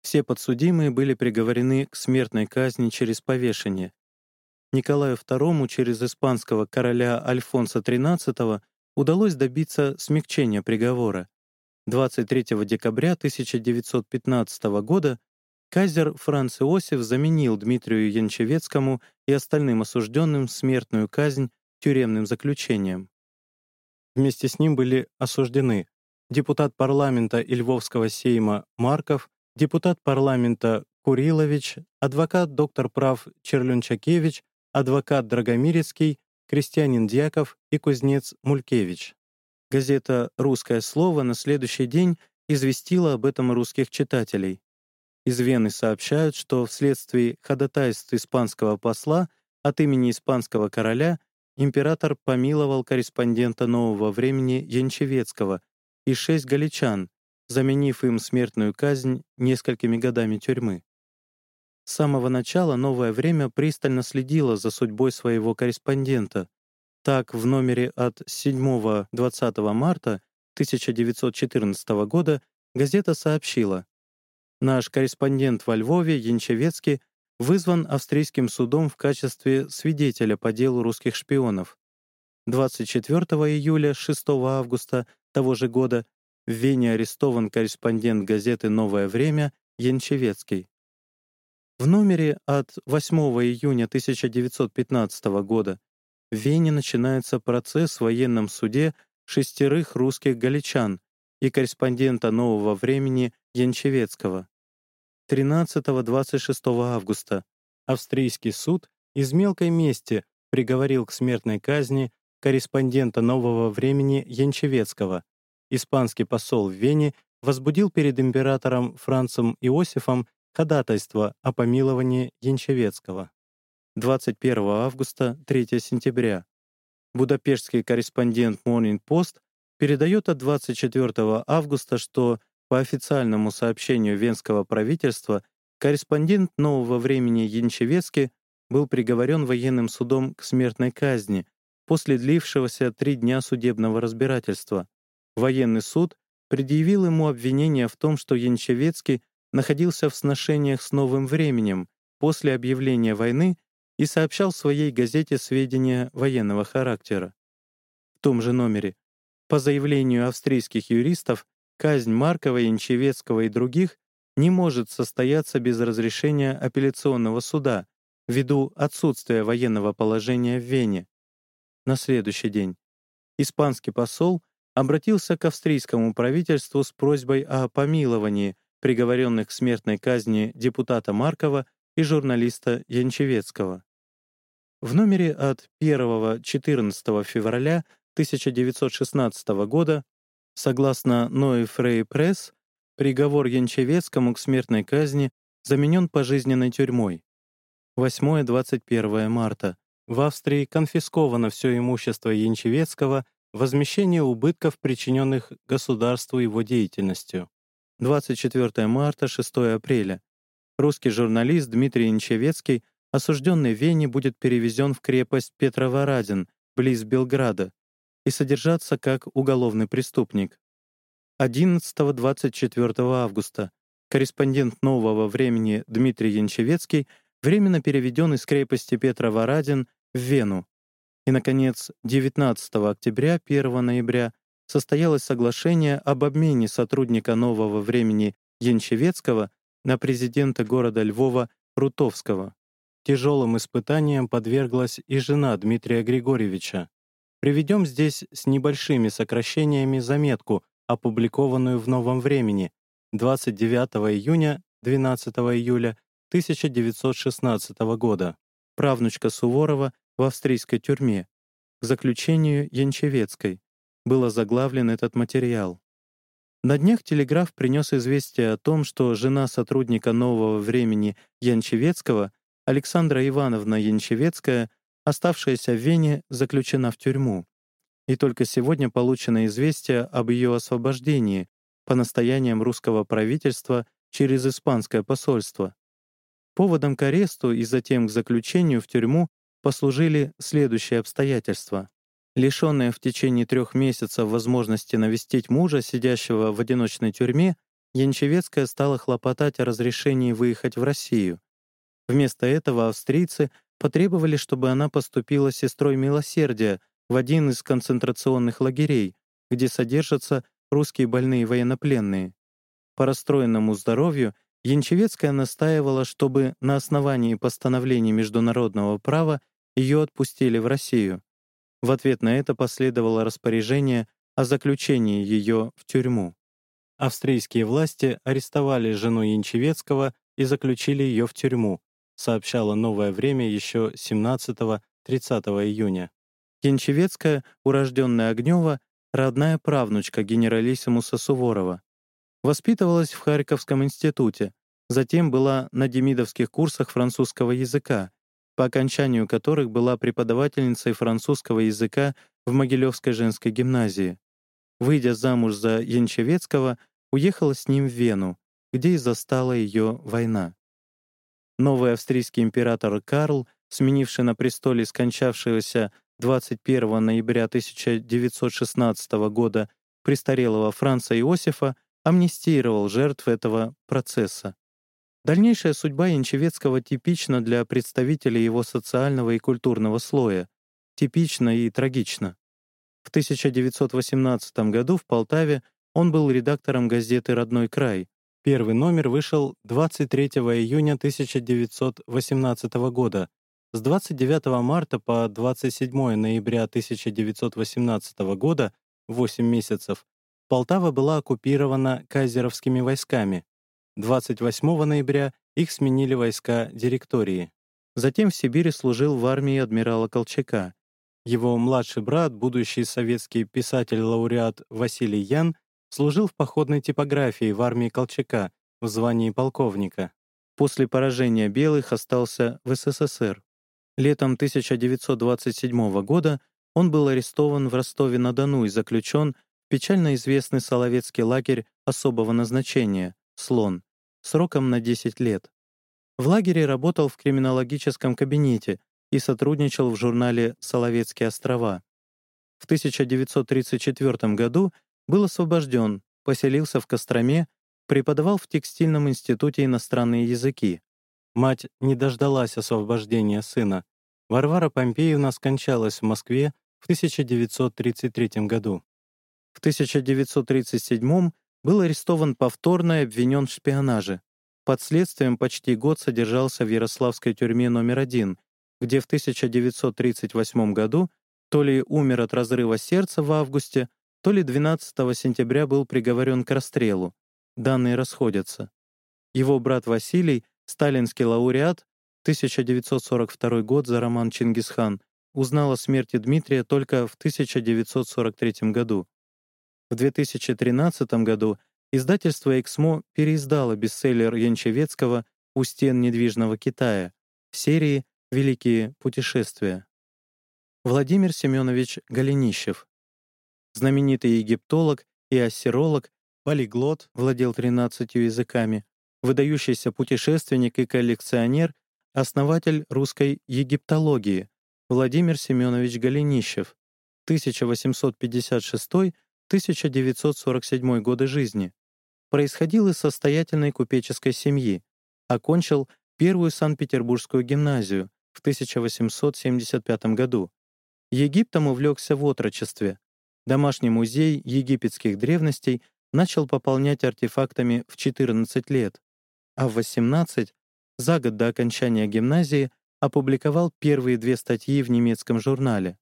Все подсудимые были приговорены к смертной казни через повешение. Николаю II через испанского короля Альфонса XIII удалось добиться смягчения приговора. 23 декабря 1915 года Кайзер Франц Иосиф заменил Дмитрию Янчевецкому и остальным осужденным смертную казнь тюремным заключением. Вместе с ним были осуждены депутат парламента и Львовского сейма Марков, депутат парламента Курилович, адвокат доктор прав Черлюнчакевич, адвокат Драгомирецкий, крестьянин Дьяков и кузнец Мулькевич. Газета «Русское слово» на следующий день известила об этом русских читателей. Из Вены сообщают, что вследствие ходатайств испанского посла от имени испанского короля император помиловал корреспондента нового времени Янчевецкого и шесть галичан, заменив им смертную казнь несколькими годами тюрьмы. С самого начала «Новое время» пристально следило за судьбой своего корреспондента. Так, в номере от 7-20 марта 1914 года газета сообщила, Наш корреспондент во Львове, Янчевецкий, вызван австрийским судом в качестве свидетеля по делу русских шпионов. 24 июля 6 августа того же года в Вене арестован корреспондент газеты «Новое время» Янчевецкий. В номере от 8 июня 1915 года в Вене начинается процесс в военном суде шестерых русских галичан и корреспондента «Нового времени» Янчевецкого. 13-26 августа австрийский суд из мелкой мести приговорил к смертной казни корреспондента «Нового времени» Янчевецкого. Испанский посол в Вене возбудил перед императором Францем Иосифом ходатайство о помиловании Янчевецкого. 21 августа, 3 сентября. Будапештский корреспондент Morning Post передает от 24 августа, что по официальному сообщению венского правительства, корреспондент нового времени Янчевецкий был приговорен военным судом к смертной казни после длившегося три дня судебного разбирательства. Военный суд предъявил ему обвинение в том, что Янчевецкий находился в сношениях с новым временем после объявления войны и сообщал в своей газете сведения военного характера. В том же номере, по заявлению австрийских юристов, казнь Маркова, Янчевецкого и других не может состояться без разрешения апелляционного суда ввиду отсутствия военного положения в Вене. На следующий день испанский посол обратился к австрийскому правительству с просьбой о помиловании приговоренных к смертной казни депутата Маркова и журналиста Янчевецкого. В номере от 1-14 февраля 1916 года Согласно Ной Фрей Пресс, приговор Янчевецкому к смертной казни заменен пожизненной тюрьмой. 8-21 марта. В Австрии конфисковано все имущество Янчевецкого, возмещение убытков, причиненных государству его деятельностью. 24 марта, 6 апреля. Русский журналист Дмитрий Янчевецкий, осужденный в Вене, будет перевезен в крепость Петроворадин, близ Белграда, и содержаться как уголовный преступник. 11-24 августа корреспондент «Нового времени» Дмитрий Янчевецкий временно переведен из крепости Петроворадин в Вену. И, наконец, 19 октября 1 ноября состоялось соглашение об обмене сотрудника «Нового времени» Янчевецкого на президента города Львова Рутовского. Тяжелым испытаниям подверглась и жена Дмитрия Григорьевича. Приведем здесь с небольшими сокращениями заметку, опубликованную в «Новом времени» 29 июня 12 июля 1916 года. Правнучка Суворова в австрийской тюрьме. К заключению Янчевецкой был заглавлен этот материал. На днях телеграф принес известие о том, что жена сотрудника «Нового времени» Янчевецкого, Александра Ивановна Янчевецкая, оставшаяся в Вене, заключена в тюрьму. И только сегодня получено известие об ее освобождении по настояниям русского правительства через испанское посольство. Поводом к аресту и затем к заключению в тюрьму послужили следующие обстоятельства. Лишенная в течение трех месяцев возможности навестить мужа, сидящего в одиночной тюрьме, Янчевецкая стала хлопотать о разрешении выехать в Россию. Вместо этого австрийцы потребовали, чтобы она поступила сестрой милосердия в один из концентрационных лагерей, где содержатся русские больные военнопленные. По расстроенному здоровью Янчевецкая настаивала, чтобы на основании постановлений международного права ее отпустили в Россию. В ответ на это последовало распоряжение о заключении ее в тюрьму. Австрийские власти арестовали жену Янчевецкого и заключили ее в тюрьму, сообщало «Новое время» еще 17-30 июня. Янчевецкая, урожденная Огнева, родная правнучка генералиссимуса Суворова. Воспитывалась в Харьковском институте, затем была на демидовских курсах французского языка, по окончанию которых была преподавательницей французского языка в Могилевской женской гимназии. Выйдя замуж за Янчевецкого, уехала с ним в Вену, где и застала ее война. Новый австрийский император Карл, сменивший на престоле скончавшегося 21 ноября 1916 года престарелого Франца Иосифа, амнистировал жертв этого процесса. Дальнейшая судьба Янчевецкого типична для представителей его социального и культурного слоя, типична и трагична. В 1918 году в Полтаве он был редактором газеты «Родной край». Первый номер вышел 23 июня 1918 года. С 29 марта по 27 ноября 1918 года, 8 месяцев, Полтава была оккупирована кайзеровскими войсками. 28 ноября их сменили войска директории. Затем в Сибири служил в армии адмирала Колчака. Его младший брат, будущий советский писатель-лауреат Василий Ян, служил в походной типографии в армии Колчака в звании полковника. После поражения белых остался в СССР. Летом 1927 года он был арестован в Ростове-на-Дону и заключен в печально известный Соловецкий лагерь особого назначения «Слон» сроком на 10 лет. В лагере работал в криминологическом кабинете и сотрудничал в журнале «Соловецкие острова». В 1934 году был освобожден, поселился в Костроме, преподавал в текстильном институте иностранные языки. Мать не дождалась освобождения сына. Варвара Помпеевна скончалась в Москве в 1933 году. В 1937 был арестован повторно и обвинен в шпионаже. Под следствием почти год содержался в Ярославской тюрьме номер один, где в 1938 году то ли умер от разрыва сердца в августе, то ли 12 сентября был приговорен к расстрелу. Данные расходятся. Его брат Василий, сталинский лауреат, 1942 год за роман «Чингисхан», узнал о смерти Дмитрия только в 1943 году. В 2013 году издательство «Эксмо» переиздало бестселлер Янчевецкого «У стен недвижного Китая» в серии «Великие путешествия». Владимир Семенович Голенищев, знаменитый египтолог и ассиролог, полиглот, владел 13 языками, выдающийся путешественник и коллекционер, основатель русской египтологии Владимир Семенович Голенищев, 1856 1947 годы жизни. Происходил из состоятельной купеческой семьи. Окончил первую Санкт-Петербургскую гимназию в 1875 году. Египтом увлекся в отрочестве. Домашний музей египетских древностей начал пополнять артефактами в 14 лет, а в 18, за год до окончания гимназии, опубликовал первые две статьи в немецком журнале.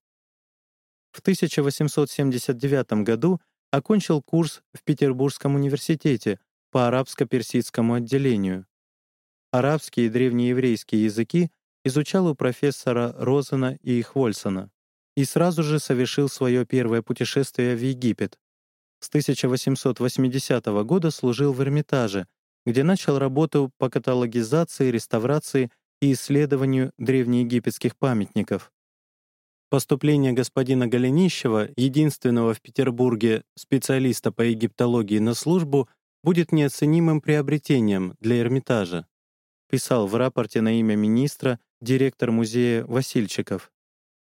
В 1879 году окончил курс в Петербургском университете по арабско-персидскому отделению. Арабские и древнееврейские языки изучал у профессора Розена и Хвольсона и сразу же совершил свое первое путешествие в Египет. С 1880 года служил в Эрмитаже, где начал работу по каталогизации, реставрации и исследованию древнеегипетских памятников. Поступление господина Голенищева, единственного в Петербурге специалиста по египтологии на службу, будет неоценимым приобретением для Эрмитажа, писал в рапорте на имя министра директор музея Васильчиков.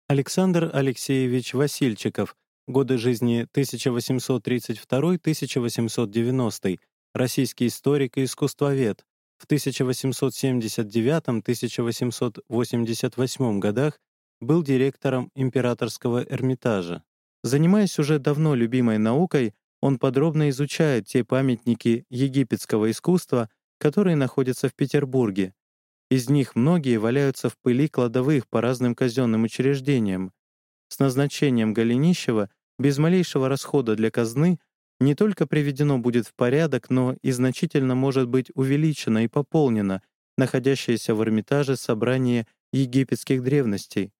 Александр Алексеевич Васильчиков, годы жизни 1832-1890, российский историк и искусствовед, в 1879-1888 годах был директором императорского Эрмитажа. Занимаясь уже давно любимой наукой, он подробно изучает те памятники египетского искусства, которые находятся в Петербурге. Из них многие валяются в пыли кладовых по разным казенным учреждениям. С назначением Голенищева без малейшего расхода для казны не только приведено будет в порядок, но и значительно может быть увеличено и пополнено находящееся в Эрмитаже собрание египетских древностей.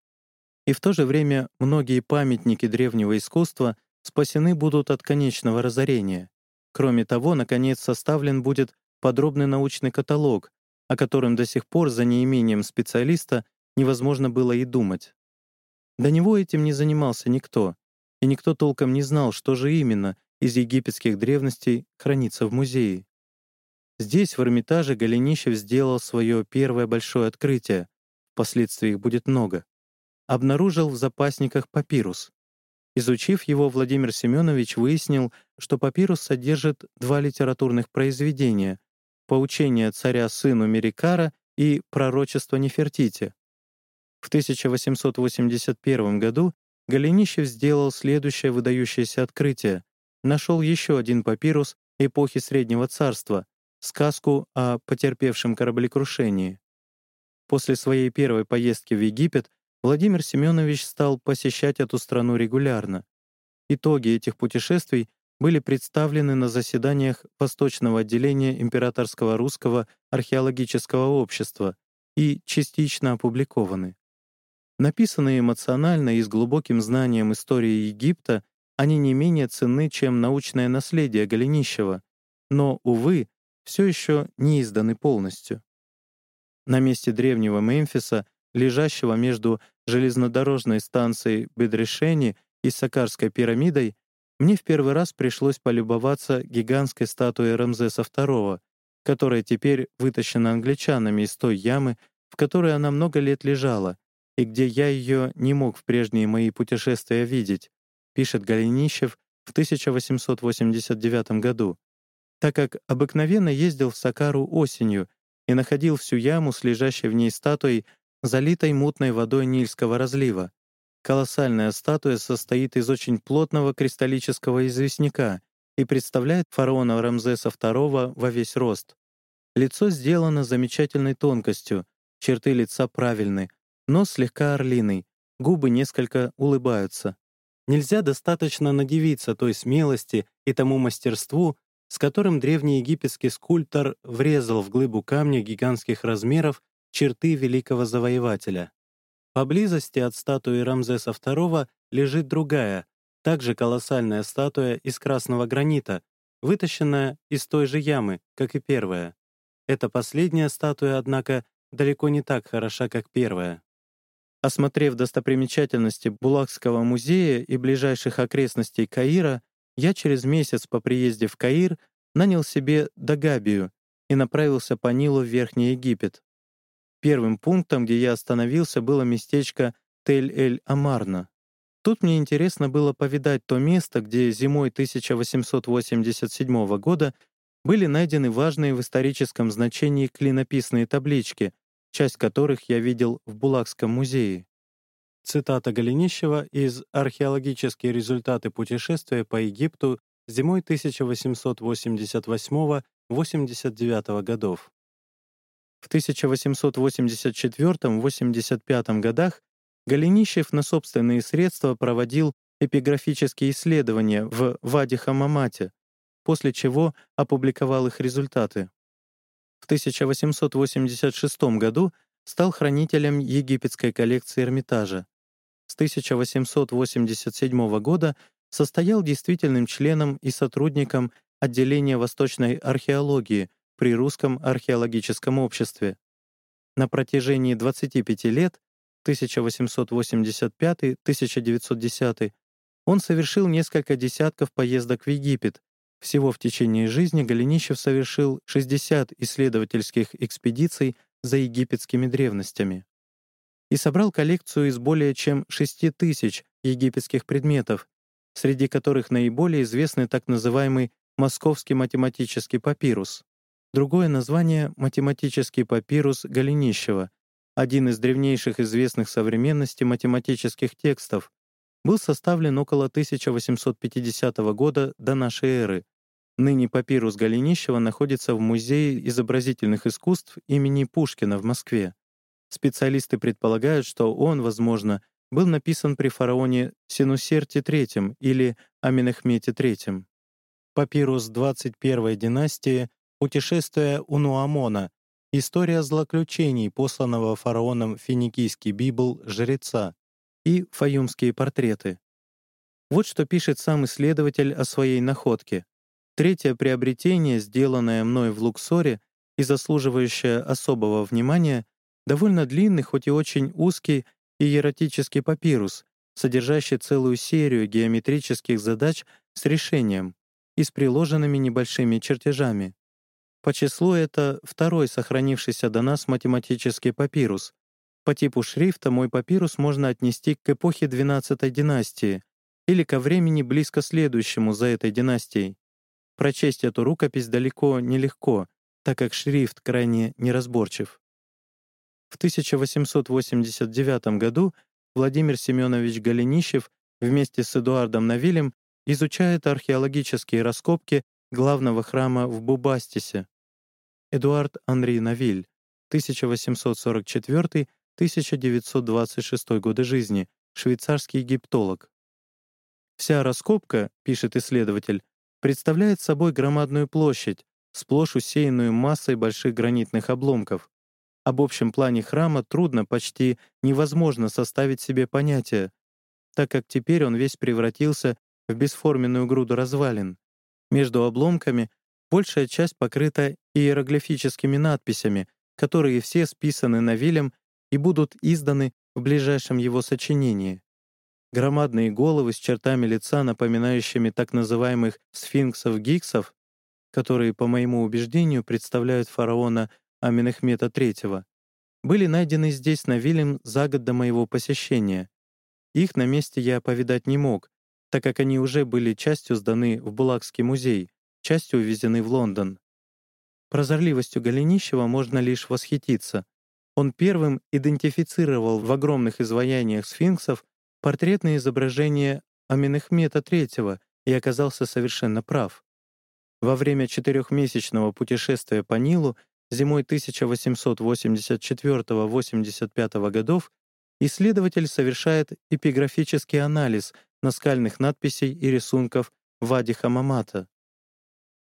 И в то же время многие памятники древнего искусства спасены будут от конечного разорения. Кроме того, наконец составлен будет подробный научный каталог, о котором до сих пор за неимением специалиста невозможно было и думать. До него этим не занимался никто, и никто толком не знал, что же именно из египетских древностей хранится в музее. Здесь, в Эрмитаже, Голенищев сделал свое первое большое открытие, впоследствии их будет много. Обнаружил в запасниках папирус. Изучив его, Владимир Семенович выяснил, что папирус содержит два литературных произведения «Поучение царя сыну Мерикара» и «Пророчество Нефертити». В 1881 году Голенищев сделал следующее выдающееся открытие. Нашел еще один папирус эпохи Среднего Царства, сказку о потерпевшем кораблекрушении. После своей первой поездки в Египет Владимир Семенович стал посещать эту страну регулярно. Итоги этих путешествий были представлены на заседаниях Восточного отделения Императорского русского археологического общества и частично опубликованы. Написанные эмоционально и с глубоким знанием истории Египта, они не менее ценны, чем научное наследие Голенищева, но, увы, все еще не изданы полностью. На месте древнего Мемфиса, лежащего между железнодорожной станцией Бедрешени и Сакарской пирамидой, мне в первый раз пришлось полюбоваться гигантской статуей Рамзеса II, которая теперь вытащена англичанами из той ямы, в которой она много лет лежала, и где я ее не мог в прежние мои путешествия видеть, пишет Голенищев в 1889 году. Так как обыкновенно ездил в Сакару осенью и находил всю яму с лежащей в ней статуей, залитой мутной водой Нильского разлива. Колоссальная статуя состоит из очень плотного кристаллического известняка и представляет фараона Рамзеса II во весь рост. Лицо сделано замечательной тонкостью, черты лица правильны, нос слегка орлиный, губы несколько улыбаются. Нельзя достаточно надевиться той смелости и тому мастерству, с которым древний египетский скульптор врезал в глыбу камня гигантских размеров черты великого завоевателя. Поблизости от статуи Рамзеса II лежит другая, также колоссальная статуя из красного гранита, вытащенная из той же ямы, как и первая. Эта последняя статуя, однако, далеко не так хороша, как первая. Осмотрев достопримечательности Булакского музея и ближайших окрестностей Каира, я через месяц по приезде в Каир нанял себе Дагабию и направился по Нилу в Верхний Египет. Первым пунктом, где я остановился, было местечко Тель-эль-Амарна. Тут мне интересно было повидать то место, где зимой 1887 года были найдены важные в историческом значении клинописные таблички, часть которых я видел в Булакском музее. Цитата Голенищева из «Археологические результаты путешествия по Египту зимой 1888-89 годов». В 1884-85 годах Голенищев на собственные средства проводил эпиграфические исследования в Вади-Хамамате, после чего опубликовал их результаты. В 1886 году стал хранителем египетской коллекции Эрмитажа с 1887 года состоял действительным членом и сотрудником отделения восточной археологии при Русском археологическом обществе. На протяжении 25 лет 1885-1910 он совершил несколько десятков поездок в Египет. Всего в течение жизни Голенищев совершил 60 исследовательских экспедиций за египетскими древностями и собрал коллекцию из более чем 6 тысяч египетских предметов, среди которых наиболее известный так называемый «Московский математический папирус». Другое название — математический папирус Голенищева, один из древнейших известных современности математических текстов, был составлен около 1850 года до нашей эры. Ныне папирус Голенищева находится в Музее изобразительных искусств имени Пушкина в Москве. Специалисты предполагают, что он, возможно, был написан при фараоне Синусерте III или Аминахмете III. Папирус 21 династии «Путешествие Унуамона», история злоключений, посланного фараоном финикийский библ жреца и фаюмские портреты. Вот что пишет сам исследователь о своей находке. Третье приобретение, сделанное мной в Луксоре и заслуживающее особого внимания, довольно длинный, хоть и очень узкий иеротический папирус, содержащий целую серию геометрических задач с решением и с приложенными небольшими чертежами. По числу это второй сохранившийся до нас математический папирус. По типу шрифта мой папирус можно отнести к эпохе XII династии или ко времени близко следующему за этой династией. Прочесть эту рукопись далеко нелегко, так как шрифт крайне неразборчив. В 1889 году Владимир Семенович Голенищев вместе с Эдуардом Навилем изучает археологические раскопки главного храма в Бубастисе. Эдуард Анри Навиль, 1844-1926 годы жизни, швейцарский египтолог. Вся раскопка, пишет исследователь, представляет собой громадную площадь, сплошь усеянную массой больших гранитных обломков. Об общем плане храма трудно, почти невозможно составить себе понятие, так как теперь он весь превратился в бесформенную груду развалин. Между обломками большая часть покрыта иероглифическими надписями, которые все списаны Навилем и будут изданы в ближайшем его сочинении. Громадные головы с чертами лица, напоминающими так называемых сфинксов-гиксов, которые, по моему убеждению, представляют фараона Аминахмета III, были найдены здесь на Вилем за год до моего посещения. Их на месте я повидать не мог, так как они уже были частью сданы в Булакский музей, частью увезены в Лондон. Прозорливостью Голенищева можно лишь восхититься. Он первым идентифицировал в огромных изваяниях сфинксов портретные изображения Аминахмета III и оказался совершенно прав. Во время четырехмесячного путешествия по Нилу зимой 1884-85 годов исследователь совершает эпиграфический анализ наскальных надписей и рисунков Вади Хамамата.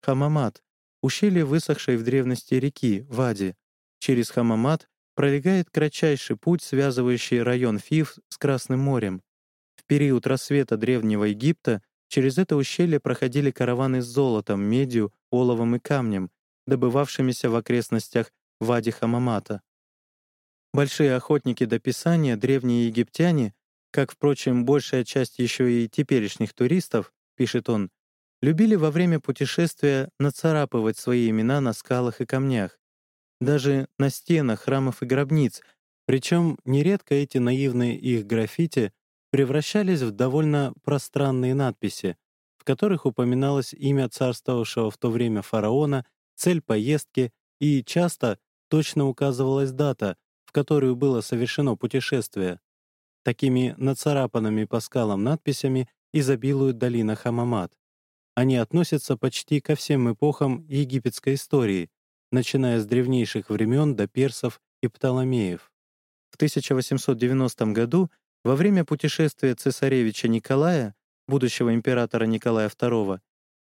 Хамамат — ущелье высохшей в древности реки Вади. Через Хамамат пролегает кратчайший путь, связывающий район Фив с Красным морем. В период рассвета Древнего Египта через это ущелье проходили караваны с золотом, медью, оловом и камнем, добывавшимися в окрестностях Вади Хамамата. Большие охотники до писания, древние египтяне, как, впрочем, большая часть еще и теперешних туристов, пишет он, любили во время путешествия нацарапывать свои имена на скалах и камнях, даже на стенах храмов и гробниц, причем нередко эти наивные их граффити превращались в довольно пространные надписи, в которых упоминалось имя царствовавшего в то время фараона цель поездки и часто точно указывалась дата, в которую было совершено путешествие. Такими нацарапанными по скалам надписями изобилует долина Хамамат. Они относятся почти ко всем эпохам египетской истории, начиная с древнейших времен до персов и Птоломеев. В 1890 году, во время путешествия цесаревича Николая, будущего императора Николая II,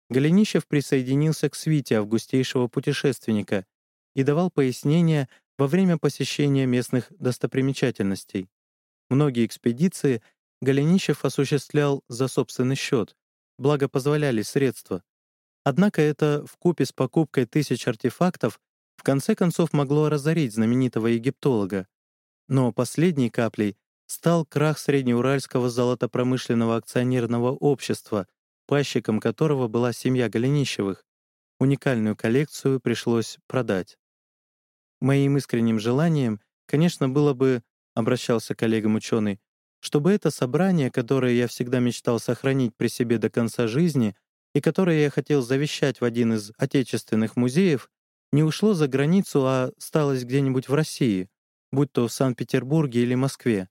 Голенищев присоединился к свите августейшего путешественника и давал пояснения во время посещения местных достопримечательностей. Многие экспедиции Голенищев осуществлял за собственный счет, благо позволяли средства. Однако это вкупе с покупкой тысяч артефактов в конце концов могло разорить знаменитого египтолога. Но последней каплей стал крах среднеуральского золотопромышленного акционерного общества, пайщиком которого была семья Голенищевых. Уникальную коллекцию пришлось продать. Моим искренним желанием, конечно, было бы, обращался к коллегам ученый, чтобы это собрание, которое я всегда мечтал сохранить при себе до конца жизни и которое я хотел завещать в один из отечественных музеев, не ушло за границу, а сталось где-нибудь в России, будь то в Санкт-Петербурге или Москве.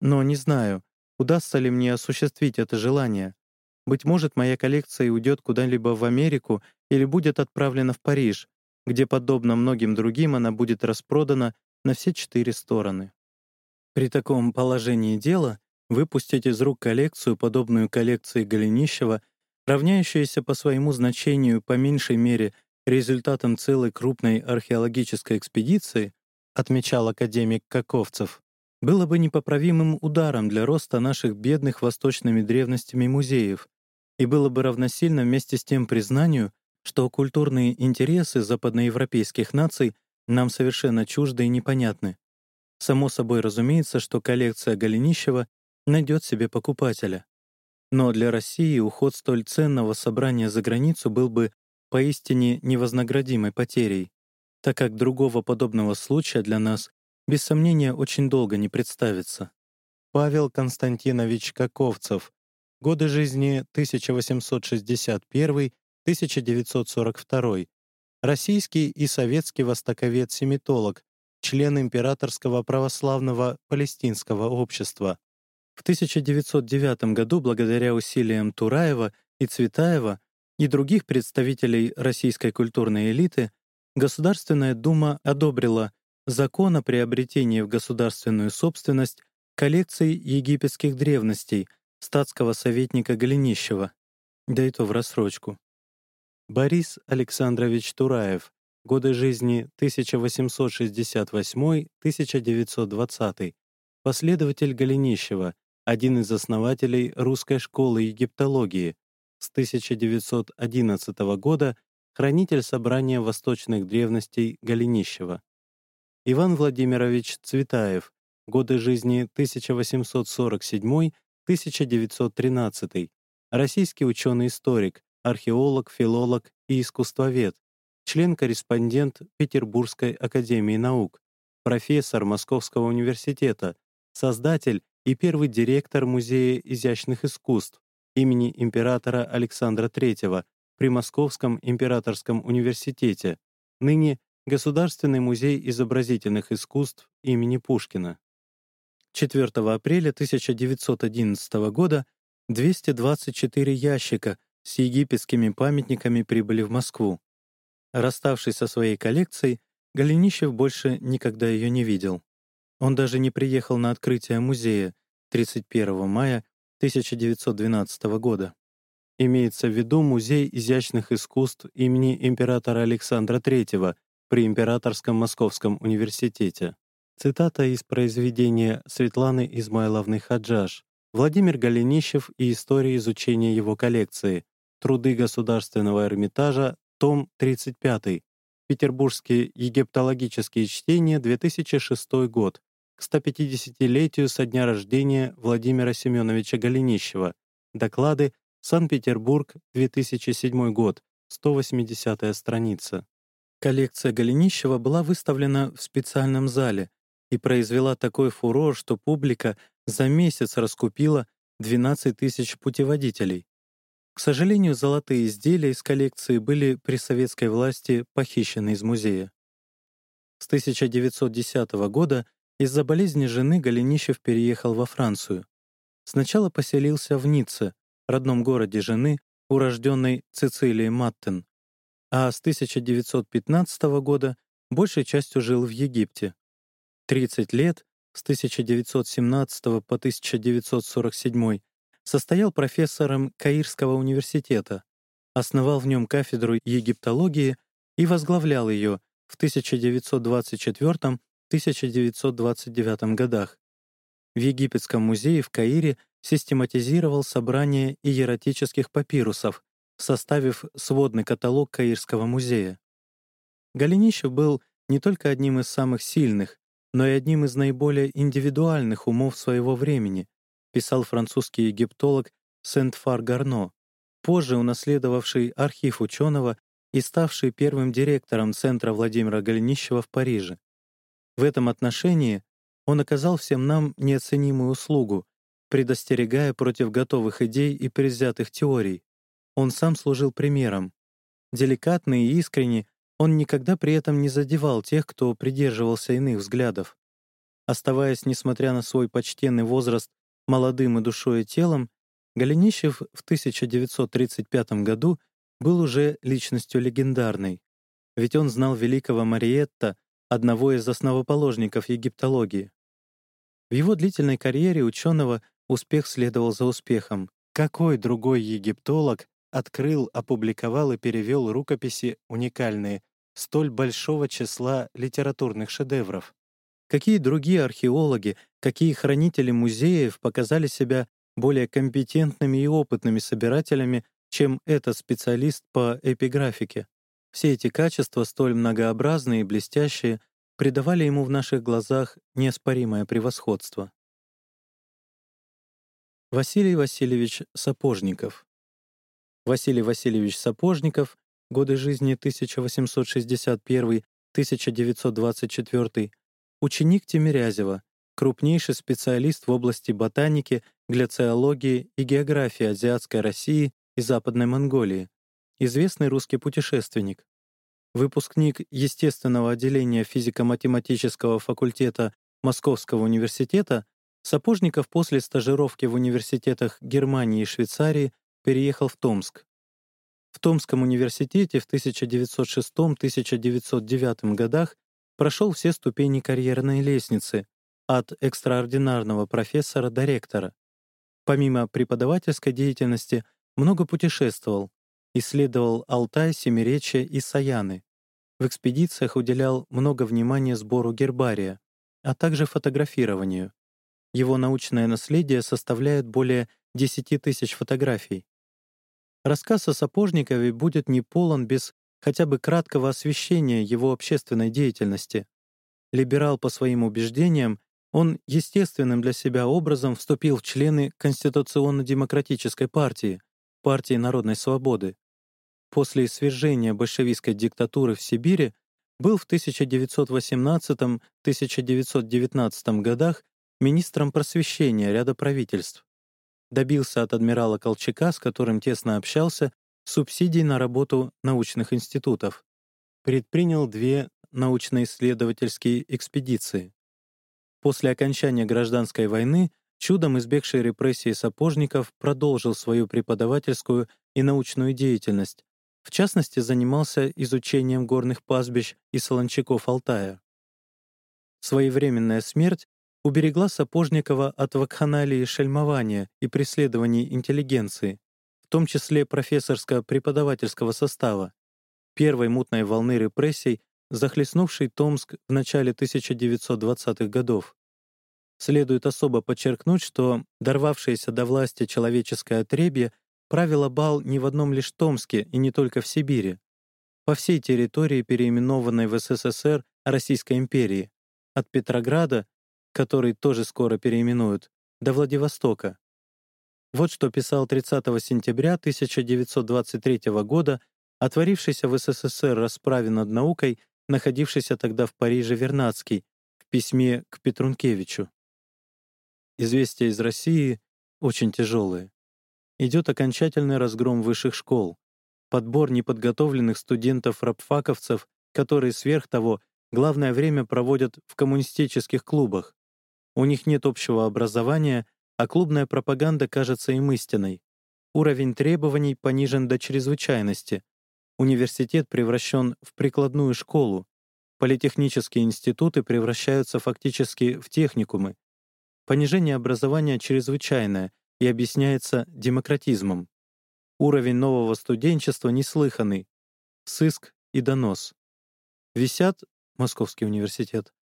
Но не знаю, удастся ли мне осуществить это желание. Быть может, моя коллекция уйдет куда-либо в Америку или будет отправлена в Париж, где, подобно многим другим, она будет распродана на все четыре стороны. При таком положении дела выпустить из рук коллекцию, подобную коллекции Голенищева, равняющуюся по своему значению по меньшей мере результатам целой крупной археологической экспедиции, отмечал академик Каковцев, было бы непоправимым ударом для роста наших бедных восточными древностями музеев и было бы равносильно вместе с тем признанию, что культурные интересы западноевропейских наций нам совершенно чужды и непонятны. Само собой разумеется, что коллекция Голенищева найдет себе покупателя. Но для России уход столь ценного собрания за границу был бы поистине невознаградимой потерей, так как другого подобного случая для нас, без сомнения, очень долго не представится. Павел Константинович Каковцев. Годы жизни 1861-1942. Российский и советский востоковед-семитолог, член Императорского православного палестинского общества. В 1909 году, благодаря усилиям Тураева и Цветаева и других представителей российской культурной элиты, Государственная Дума одобрила закон о приобретении в государственную собственность коллекции египетских древностей статского советника Голенищева, да и то в рассрочку. Борис Александрович Тураев, годы жизни 1868-1920, последователь Голенищева, один из основателей русской школы египтологии, с 1911 года хранитель собрания восточных древностей Голенищева. Иван Владимирович Цветаев, годы жизни 1847-1913, российский ученый-историк, археолог, филолог и искусствовед, член-корреспондент Петербургской академии наук, профессор Московского университета, создатель и первый директор Музея изящных искусств имени императора Александра III при Московском императорском университете, ныне Государственный музей изобразительных искусств имени Пушкина. 4 апреля 1911 года 224 ящика с египетскими памятниками прибыли в Москву. Расставшись со своей коллекцией, Голенищев больше никогда ее не видел. Он даже не приехал на открытие музея 31 мая 1912 года. Имеется в виду Музей изящных искусств имени императора Александра III при Императорском Московском университете. Цитата из произведения Светланы Измайловны Хаджаш «Владимир Голенищев и история изучения его коллекции. Труды Государственного Эрмитажа. Том 35. Петербургские египтологические чтения. 2006 год к 150-летию со дня рождения Владимира Семеновича Голенищева. Доклады Санкт-Петербург, 2007 год, 180-я страница. Коллекция Голенищева была выставлена в специальном зале и произвела такой фурор, что публика за месяц раскупила 12 тысяч путеводителей. К сожалению, золотые изделия из коллекции были при советской власти похищены из музея. С 1910 года из-за болезни жены Голенищев переехал во Францию. Сначала поселился в Ницце, родном городе жены, урожденной Цицилии Маттен, а с 1915 года большей частью жил в Египте. 30 лет, с 1917 по 1947, состоял профессором Каирского университета, основал в нем кафедру египтологии и возглавлял ее в 1924 1929 годах. В Египетском музее в Каире систематизировал собрание иератических папирусов, составив сводный каталог Каирского музея. Голенищев был не только одним из самых сильных, но и одним из наиболее индивидуальных умов своего времени, писал французский египтолог Сент-Фар Гарно, позже унаследовавший архив ученого и ставший первым директором Центра Владимира Голенищева в Париже. В этом отношении он оказал всем нам неоценимую услугу, предостерегая против готовых идей и предвзятых теорий. Он сам служил примером. Деликатный и искренне, он никогда при этом не задевал тех, кто придерживался иных взглядов. Оставаясь, несмотря на свой почтенный возраст, молодым и душой и телом, Голенищев в 1935 году был уже личностью легендарной. Ведь он знал великого Мариетта, одного из основоположников египтологии. В его длительной карьере ученого успех следовал за успехом. Какой другой египтолог открыл, опубликовал и перевел рукописи уникальные столь большого числа литературных шедевров? Какие другие археологи, какие хранители музеев показали себя более компетентными и опытными собирателями, чем этот специалист по эпиграфике? Все эти качества, столь многообразные и блестящие, придавали ему в наших глазах неоспоримое превосходство. Василий Васильевич Сапожников Василий Васильевич Сапожников, годы жизни 1861-1924, ученик Тимирязева, крупнейший специалист в области ботаники, гляциологии и географии азиатской России и Западной Монголии, известный русский путешественник. Выпускник естественного отделения физико-математического факультета Московского университета, Сапожников после стажировки в университетах Германии и Швейцарии переехал в Томск. В Томском университете в 1906-1909 годах прошел все ступени карьерной лестницы, от экстраординарного профессора до ректора. Помимо преподавательской деятельности, много путешествовал, исследовал Алтай, Семиречье и Саяны. В экспедициях уделял много внимания сбору гербария, а также фотографированию. Его научное наследие составляет более 10 тысяч фотографий. Рассказ о Сапожникове будет не полон без хотя бы краткого освещения его общественной деятельности. Либерал по своим убеждениям, он естественным для себя образом вступил в члены Конституционно-демократической партии, партии народной свободы после свержения большевистской диктатуры в Сибири был в 1918-1919 годах министром просвещения ряда правительств. Добился от адмирала Колчака, с которым тесно общался, субсидий на работу научных институтов. Предпринял две научно-исследовательские экспедиции. После окончания гражданской войны чудом избегший репрессий сапожников продолжил свою преподавательскую и научную деятельность, в частности, занимался изучением горных пастбищ и солончаков Алтая. Своевременная смерть уберегла Сапожникова от вакханалии шельмования и преследований интеллигенции, в том числе профессорско-преподавательского состава, первой мутной волны репрессий, захлестнувшей Томск в начале 1920-х годов. Следует особо подчеркнуть, что дорвавшееся до власти человеческое отребье правила бал не в одном лишь Томске и не только в Сибири. По всей территории, переименованной в СССР Российской империи, от Петрограда, который тоже скоро переименуют, до Владивостока. Вот что писал 30 сентября 1923 года отворившийся в СССР расправе над наукой, находившийся тогда в Париже Вернадский, в письме к Петрункевичу. Известия из России очень тяжелые идет окончательный разгром высших школ, подбор неподготовленных студентов-рабфаковцев, которые сверх того главное время проводят в коммунистических клубах. У них нет общего образования, а клубная пропаганда кажется им истиной. Уровень требований понижен до чрезвычайности. Университет превращен в прикладную школу. Политехнические институты превращаются фактически в техникумы. Понижение образования чрезвычайное, и объясняется демократизмом. Уровень нового студенчества неслыханный. Сыск и донос. Висят, Московский университет,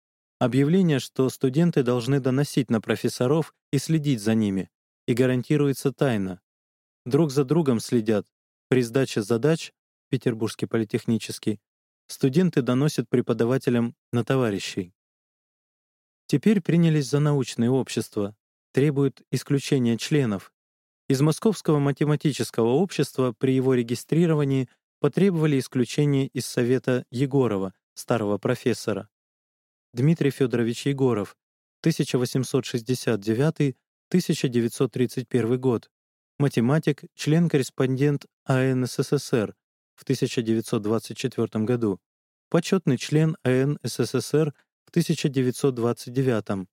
объявления, что студенты должны доносить на профессоров и следить за ними, и гарантируется тайна. Друг за другом следят. При сдаче задач, Петербургский политехнический, студенты доносят преподавателям на товарищей. Теперь принялись за научные общества, требует исключения членов. Из Московского математического общества при его регистрировании потребовали исключения из Совета Егорова, старого профессора. Дмитрий Федорович Егоров, 1869-1931 год, математик, член-корреспондент АН СССР в 1924 году, почетный член АН СССР в 1929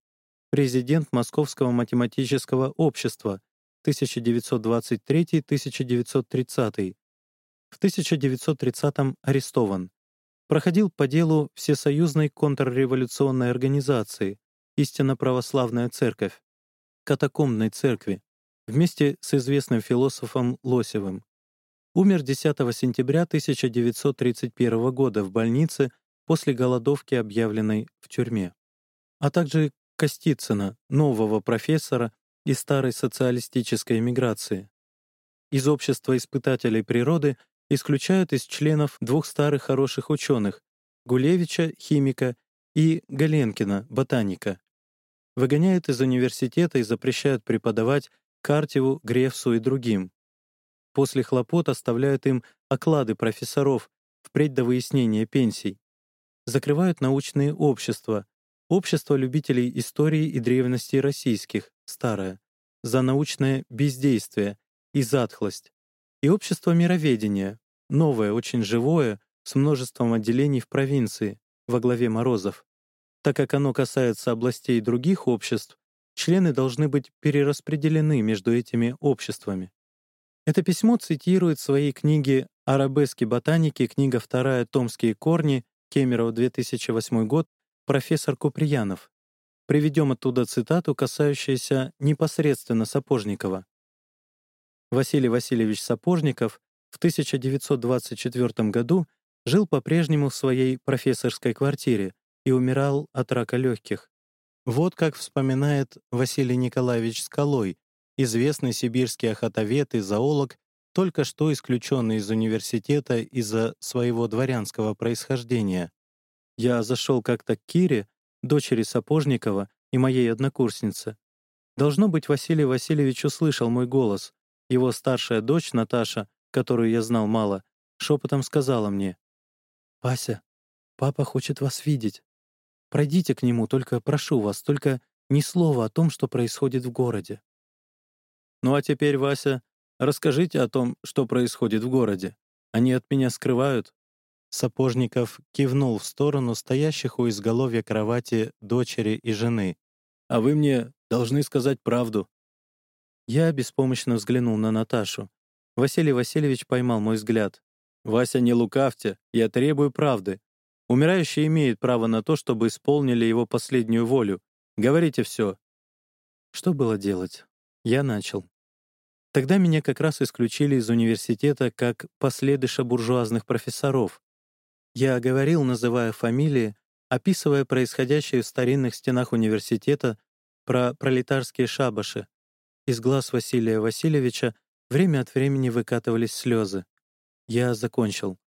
президент Московского математического общества 1923-1930. В 1930 арестован. Проходил по делу Всесоюзной контрреволюционной организации, истинно православная церковь, катакомбной церкви, вместе с известным философом Лосевым. Умер 10 сентября 1931 года в больнице после голодовки, объявленной в тюрьме. А также Костицына, нового профессора из старой социалистической эмиграции. Из общества испытателей природы исключают из членов двух старых хороших ученых — Гулевича, химика, и Галенкина, ботаника. Выгоняют из университета и запрещают преподавать Картеву, Грефсу и другим. После хлопот оставляют им оклады профессоров впредь до выяснения пенсий. Закрывают научные общества, Общество любителей истории и древности российских, старое, за научное бездействие и затхлость, и общество мироведения, новое, очень живое, с множеством отделений в провинции, во главе Морозов. Так как оно касается областей других обществ, члены должны быть перераспределены между этими обществами. Это письмо цитирует в своей книге «Арабески ботаники», книга вторая «Томские корни», Кемерово, 2008 год, профессор Куприянов. Приведем оттуда цитату, касающуюся непосредственно Сапожникова. Василий Васильевич Сапожников в 1924 году жил по-прежнему в своей профессорской квартире и умирал от рака легких. Вот как вспоминает Василий Николаевич Скалой, известный сибирский охотовед и зоолог, только что исключенный из университета из-за своего дворянского происхождения. Я зашел как-то к Кире, дочери Сапожникова и моей однокурснице. Должно быть, Василий Васильевич услышал мой голос. Его старшая дочь, Наташа, которую я знал мало, шепотом сказала мне, «Вася, папа хочет вас видеть. Пройдите к нему, только прошу вас, только ни слова о том, что происходит в городе». «Ну а теперь, Вася, расскажите о том, что происходит в городе. Они от меня скрывают, Сапожников кивнул в сторону стоящих у изголовья кровати дочери и жены. «А вы мне должны сказать правду». Я беспомощно взглянул на Наташу. Василий Васильевич поймал мой взгляд. «Вася, не лукавьте, я требую правды. Умирающий имеет право на то, чтобы исполнили его последнюю волю. Говорите все». Что было делать? Я начал. Тогда меня как раз исключили из университета как последыша буржуазных профессоров. Я говорил, называя фамилии, описывая происходящее в старинных стенах университета про пролетарские шабаши. Из глаз Василия Васильевича время от времени выкатывались слезы. Я закончил.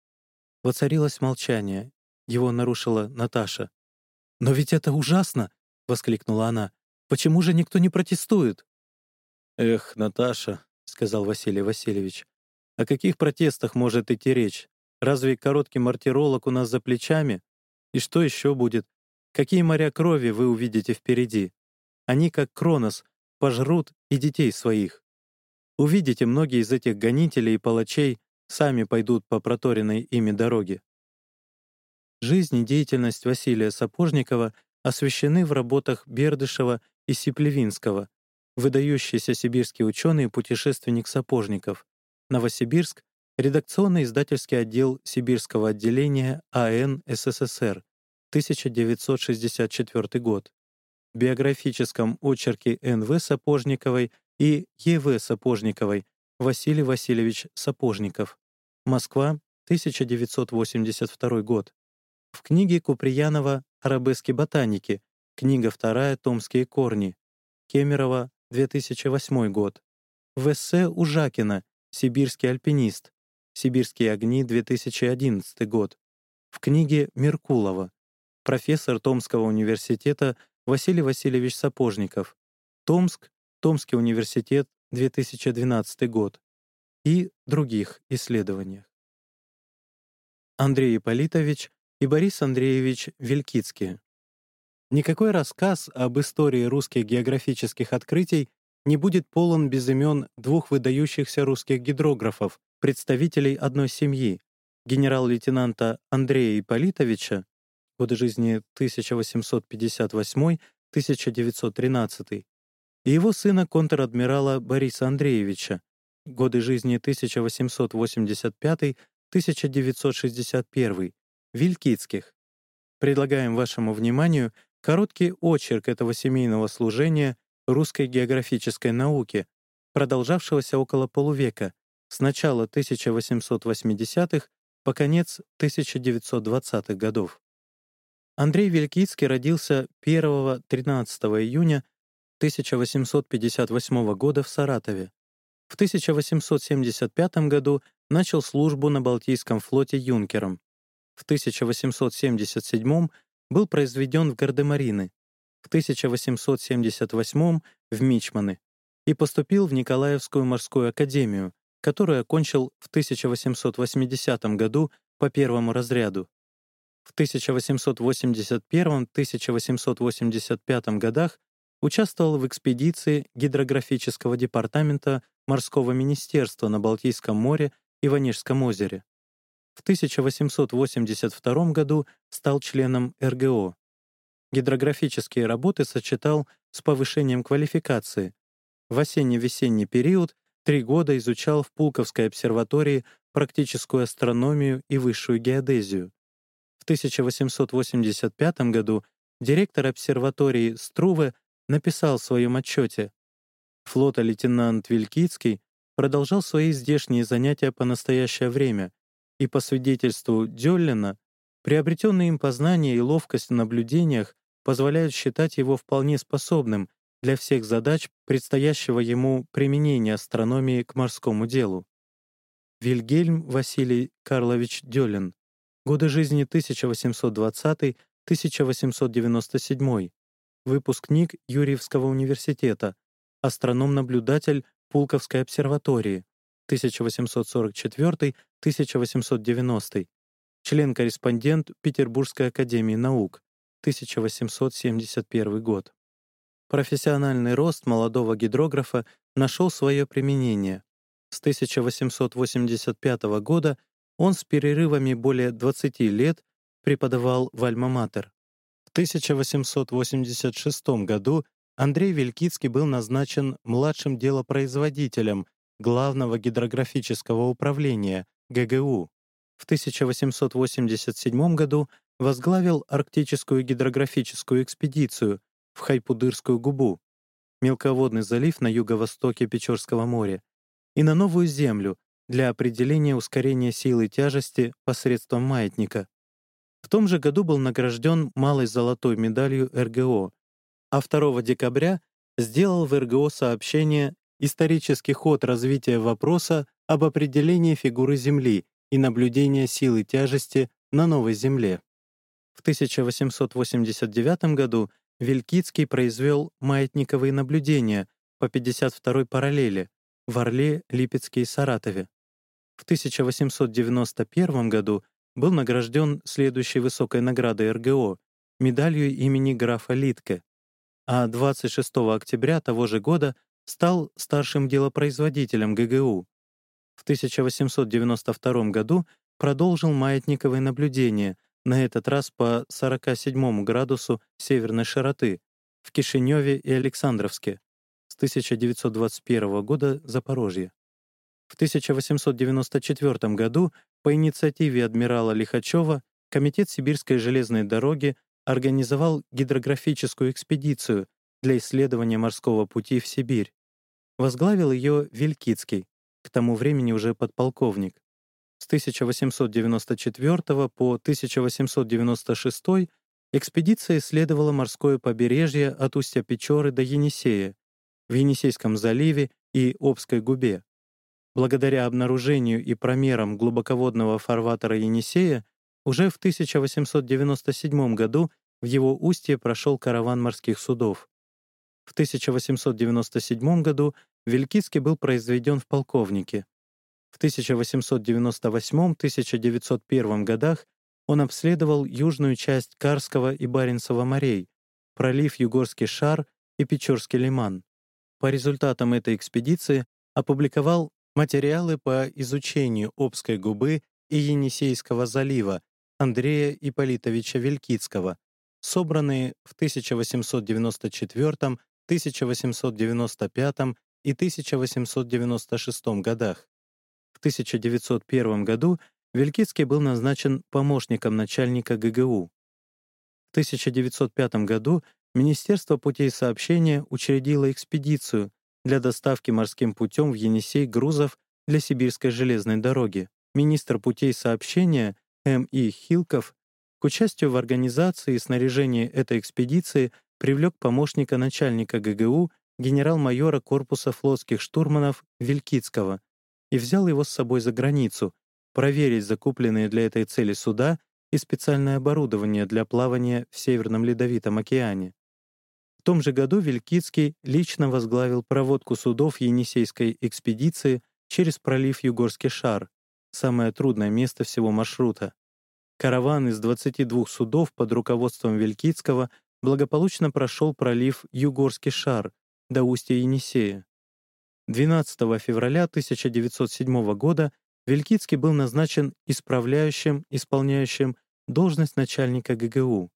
Воцарилось молчание. Его нарушила Наташа. «Но ведь это ужасно!» — воскликнула она. «Почему же никто не протестует?» «Эх, Наташа», — сказал Василий Васильевич, «о каких протестах может идти речь? Разве короткий мартиролог у нас за плечами? И что еще будет? Какие моря крови вы увидите впереди? Они, как Кронос, пожрут и детей своих. Увидите, многие из этих гонителей и палачей сами пойдут по проторенной ими дороге. Жизнь и деятельность Василия Сапожникова освещены в работах Бердышева и Сиплевинского, выдающийся сибирский ученый и путешественник Сапожников, Новосибирск, Редакционно-издательский отдел Сибирского отделения АН СССР, 1964 год. Биографическом очерке Н.В. Сапожниковой и Е.В. Сапожниковой Василий Васильевич Сапожников. Москва, 1982 год. В книге Куприянова «Арабески ботаники», книга вторая «Томские корни», Кемерово, 2008 год. В эссе Ужакина «Сибирский альпинист», «Сибирские огни», 2011 год. В книге Меркулова. Профессор Томского университета Василий Васильевич Сапожников. Томск, Томский университет, 2012 год. И других исследованиях. Андрей Ипполитович и Борис Андреевич Вилькицкие. Никакой рассказ об истории русских географических открытий не будет полон без имен двух выдающихся русских гидрографов, представителей одной семьи, генерал-лейтенанта Андрея Ипполитовича, годы жизни 1858-1913, и его сына контр-адмирала Бориса Андреевича, годы жизни 1885-1961, Вилькицких. Предлагаем вашему вниманию короткий очерк этого семейного служения русской географической науки, продолжавшегося около полувека, с начала 1880-х по конец 1920-х годов. Андрей Великицкий родился 1-13 июня 1858 года в Саратове. В 1875 году начал службу на Балтийском флоте юнкером. В 1877 был произведен в Гардемарины, в 1878 в Мичманы и поступил в Николаевскую морскую академию, которую окончил в 1880 году по первому разряду. В 1881-1885 годах участвовал в экспедиции гидрографического департамента морского министерства на Балтийском море и Ванежском озере. В 1882 году стал членом РГО. Гидрографические работы сочетал с повышением квалификации. В осенне-весенний период три года изучал в Пулковской обсерватории практическую астрономию и высшую геодезию. В 1885 году директор обсерватории Струве написал в своем отчете «Флота-лейтенант Вилькицкий продолжал свои здешние занятия по настоящее время, и по свидетельству Дёллина, приобретенные им познания и ловкость в наблюдениях позволяют считать его вполне способным для всех задач предстоящего ему применения астрономии к морскому делу. Вильгельм Василий Карлович Дёлин. Годы жизни 1820-1897 выпускник Юрьевского университета, астроном-наблюдатель Пулковской обсерватории, 1844-1890, член-корреспондент Петербургской академии наук, 1871 год. Профессиональный рост молодого гидрографа нашел свое применение. С 1885 года он с перерывами более 20 лет преподавал в Альма-Матер. В 1886 году Андрей Вилькицкий был назначен младшим делопроизводителем Главного гидрографического управления ГГУ. В 1887 году возглавил арктическую гидрографическую экспедицию в Хайпудырскую губу, мелководный залив на юго-востоке Печорского моря, и на Новую Землю для определения ускорения силы тяжести посредством маятника. В том же году был награжден малой золотой медалью РГО, а 2 декабря сделал в РГО сообщение «Исторический ход развития вопроса об определении фигуры Земли и наблюдения силы тяжести на новой Земле». В 1889 году Вилькицкий произвел маятниковые наблюдения по 52-й параллели в Орле, Липецке и Саратове. В 1891 году был награжден следующей высокой наградой РГО — медалью имени графа Литке, а 26 октября того же года стал старшим делопроизводителем ГГУ. В 1892 году продолжил маятниковые наблюдения, на этот раз по 47 градусу северной широты, в Кишиневе и Александровске, с 1921 года Запорожье. В 1894 году по инициативе адмирала Лихачева Комитет Сибирской железной дороги организовал гидрографическую экспедицию для исследования морского пути в Сибирь. Возглавил ее Вилькицкий, к тому времени уже подполковник. С 1894 по 1896 экспедиция исследовала морское побережье от устья Печоры до Енисея, в Енисейском заливе и Обской губе. Благодаря обнаружению и промерам глубоководного фарватера Енисея уже в 1897 году в его устье прошел караван морских судов. В 1897 году Вилькицкий был произведен в полковнике. В 1898-1901 годах он обследовал южную часть Карского и Баренцева морей, пролив Югорский шар и Печорский лиман. По результатам этой экспедиции опубликовал материалы по изучению Обской губы и Енисейского залива Андрея Ипполитовича Вилькицкого, собранные в 1894, 1895 и 1896 годах. В 1901 году Вилькицкий был назначен помощником начальника ГГУ. В 1905 году Министерство путей сообщения учредило экспедицию для доставки морским путем в Енисей грузов для Сибирской железной дороги. Министр путей сообщения М.И. Хилков к участию в организации и снаряжении этой экспедиции привлек помощника начальника ГГУ генерал-майора корпуса флотских штурманов Вилькицкого и взял его с собой за границу, проверить закупленные для этой цели суда и специальное оборудование для плавания в Северном Ледовитом океане. Том же году Вилькицкий лично возглавил проводку судов Енисейской экспедиции через пролив Югорский шар, самое трудное место всего маршрута. Караван из 22 судов под руководством Вилькицкого благополучно прошел пролив Югорский шар до устья Енисея. 12 февраля 1907 года Вилькицкий был назначен исправляющим, исполняющим должность начальника ГГУ.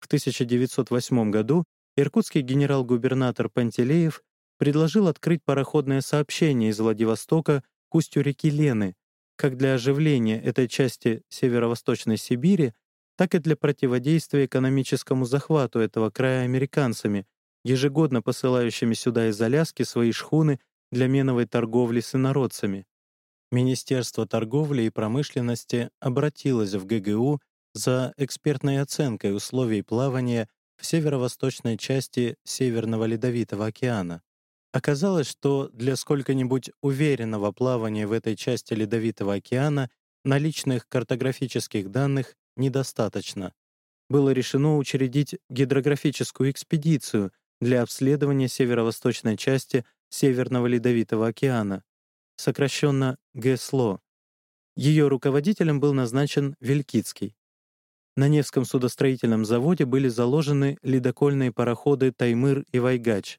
В 1908 году иркутский генерал-губернатор Пантелеев предложил открыть пароходное сообщение из Владивостока к устью реки Лены, как для оживления этой части северо-восточной Сибири, так и для противодействия экономическому захвату этого края американцами, ежегодно посылающими сюда из Аляски свои шхуны для меновой торговли с инородцами. Министерство торговли и промышленности обратилось в ГГУ за экспертной оценкой условий плавания в северо-восточной части Северного Ледовитого океана. Оказалось, что для сколько-нибудь уверенного плавания в этой части Ледовитого океана наличных картографических данных недостаточно. Было решено учредить гидрографическую экспедицию для обследования северо-восточной части Северного Ледовитого океана, сокращенно ГСЛО. Ее руководителем был назначен Вилькицкий. На Невском судостроительном заводе были заложены ледокольные пароходы «Таймыр» и «Вайгач».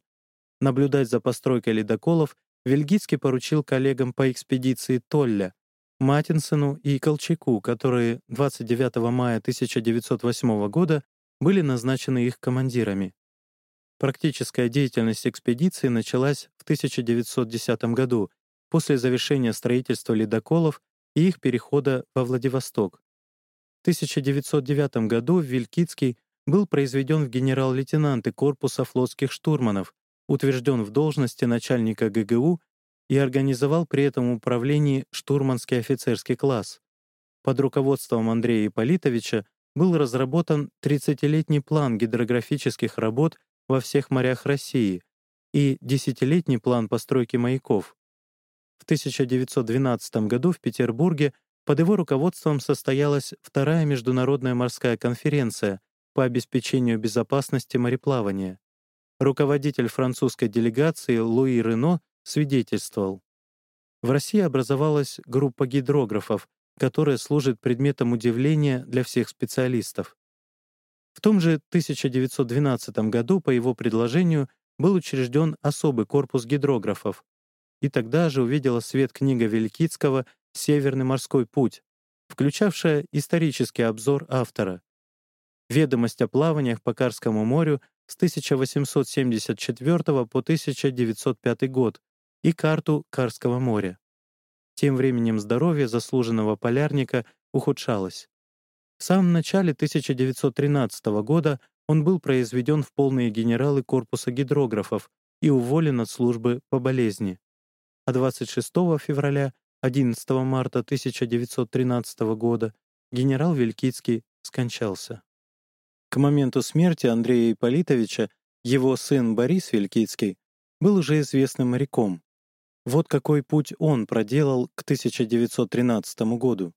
Наблюдать за постройкой ледоколов Вильгицкий поручил коллегам по экспедиции Толля, Матинсону и Колчаку, которые 29 мая 1908 года были назначены их командирами. Практическая деятельность экспедиции началась в 1910 году, после завершения строительства ледоколов и их перехода во Владивосток. В 1909 году Вилькицкий был произведен в генерал-лейтенанты корпуса флотских штурманов, утвержден в должности начальника ГГУ и организовал при этом управлении штурманский офицерский класс. Под руководством Андрея Ипполитовича был разработан 30-летний план гидрографических работ во всех морях России и десятилетний план постройки маяков. В 1912 году в Петербурге под его руководством состоялась Вторая международная морская конференция по обеспечению безопасности мореплавания. Руководитель французской делегации Луи Рено свидетельствовал. В России образовалась группа гидрографов, которая служит предметом удивления для всех специалистов. В том же 1912 году по его предложению был учрежден особый корпус гидрографов, и тогда же увидела свет книга Великицкого «Северный морской путь», включавшая исторический обзор автора. Ведомость о плаваниях по Карскому морю с 1874 по 1905 год и карту Карского моря. Тем временем здоровье заслуженного полярника ухудшалось. В самом начале 1913 года он был произведен в полные генералы корпуса гидрографов и уволен от службы по болезни. А 26 февраля 11 марта 1913 года генерал Вилькицкий скончался. К моменту смерти Андрея Ипполитовича его сын Борис Вилькицкий был уже известным моряком. Вот какой путь он проделал к 1913 году.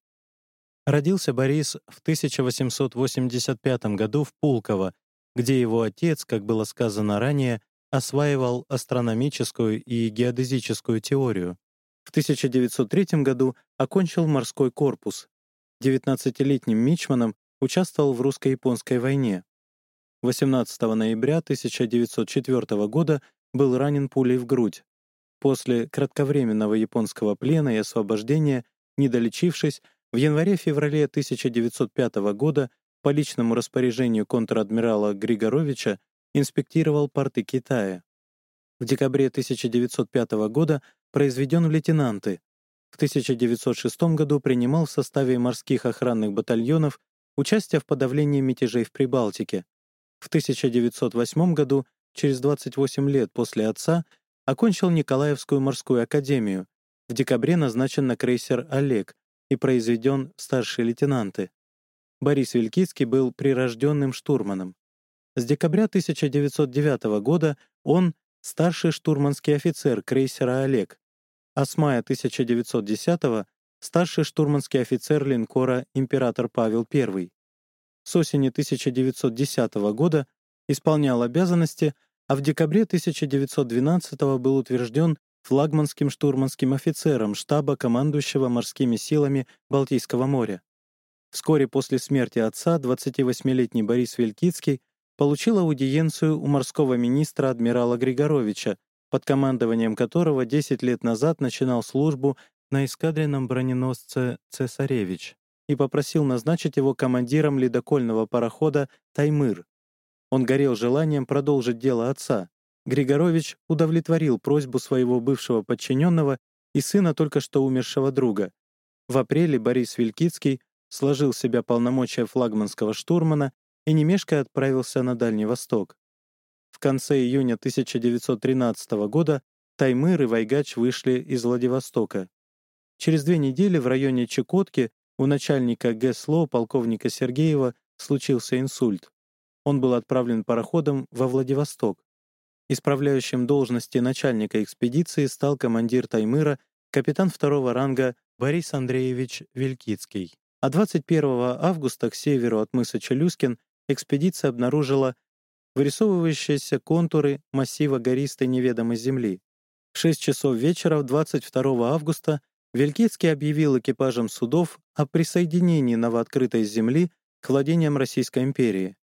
Родился Борис в 1885 году в Пулково, где его отец, как было сказано ранее, осваивал астрономическую и геодезическую теорию. В 1903 году окончил морской корпус. 19-летним мичманом участвовал в русско-японской войне. 18 ноября 1904 года был ранен пулей в грудь. После кратковременного японского плена и освобождения, не долечившись, в январе-феврале 1905 года по личному распоряжению контр-адмирала Григоровича инспектировал порты Китая. В декабре 1905 года произведен в лейтенанты. В 1906 году принимал в составе морских охранных батальонов участие в подавлении мятежей в Прибалтике. В 1908 году, через 28 лет после отца, окончил Николаевскую морскую академию. В декабре назначен на крейсер «Олег» и произведен в старшие лейтенанты. Борис Вилькицкий был прирожденным штурманом. С декабря 1909 года он старший штурманский офицер крейсера «Олег», а с мая 1910 старший штурманский офицер линкора «Император Павел I». С осени 1910 года исполнял обязанности, а в декабре 1912 был утвержден флагманским штурманским офицером штаба командующего морскими силами Балтийского моря. Вскоре после смерти отца 28-летний Борис Вилькицкий получил аудиенцию у морского министра адмирала Григоровича, под командованием которого 10 лет назад начинал службу на эскадренном броненосце «Цесаревич» и попросил назначить его командиром ледокольного парохода «Таймыр». Он горел желанием продолжить дело отца. Григорович удовлетворил просьбу своего бывшего подчиненного и сына только что умершего друга. В апреле Борис Вилькицкий сложил в себя полномочия флагманского штурмана и немешко отправился на Дальний Восток. Конце июня 1913 года Таймыр и Вайгач вышли из Владивостока. Через две недели в районе Чукотки у начальника ГЭСЛО полковника Сергеева случился инсульт. Он был отправлен пароходом во Владивосток. Исправляющим должности начальника экспедиции стал командир Таймыра, капитан второго ранга Борис Андреевич Вилькицкий. А 21 августа к северу от мыса Челюскин экспедиция обнаружила вырисовывающиеся контуры массива гористой неведомой земли. В 6 часов вечера 22 августа Вилькицкий объявил экипажам судов о присоединении новооткрытой земли к владениям Российской империи.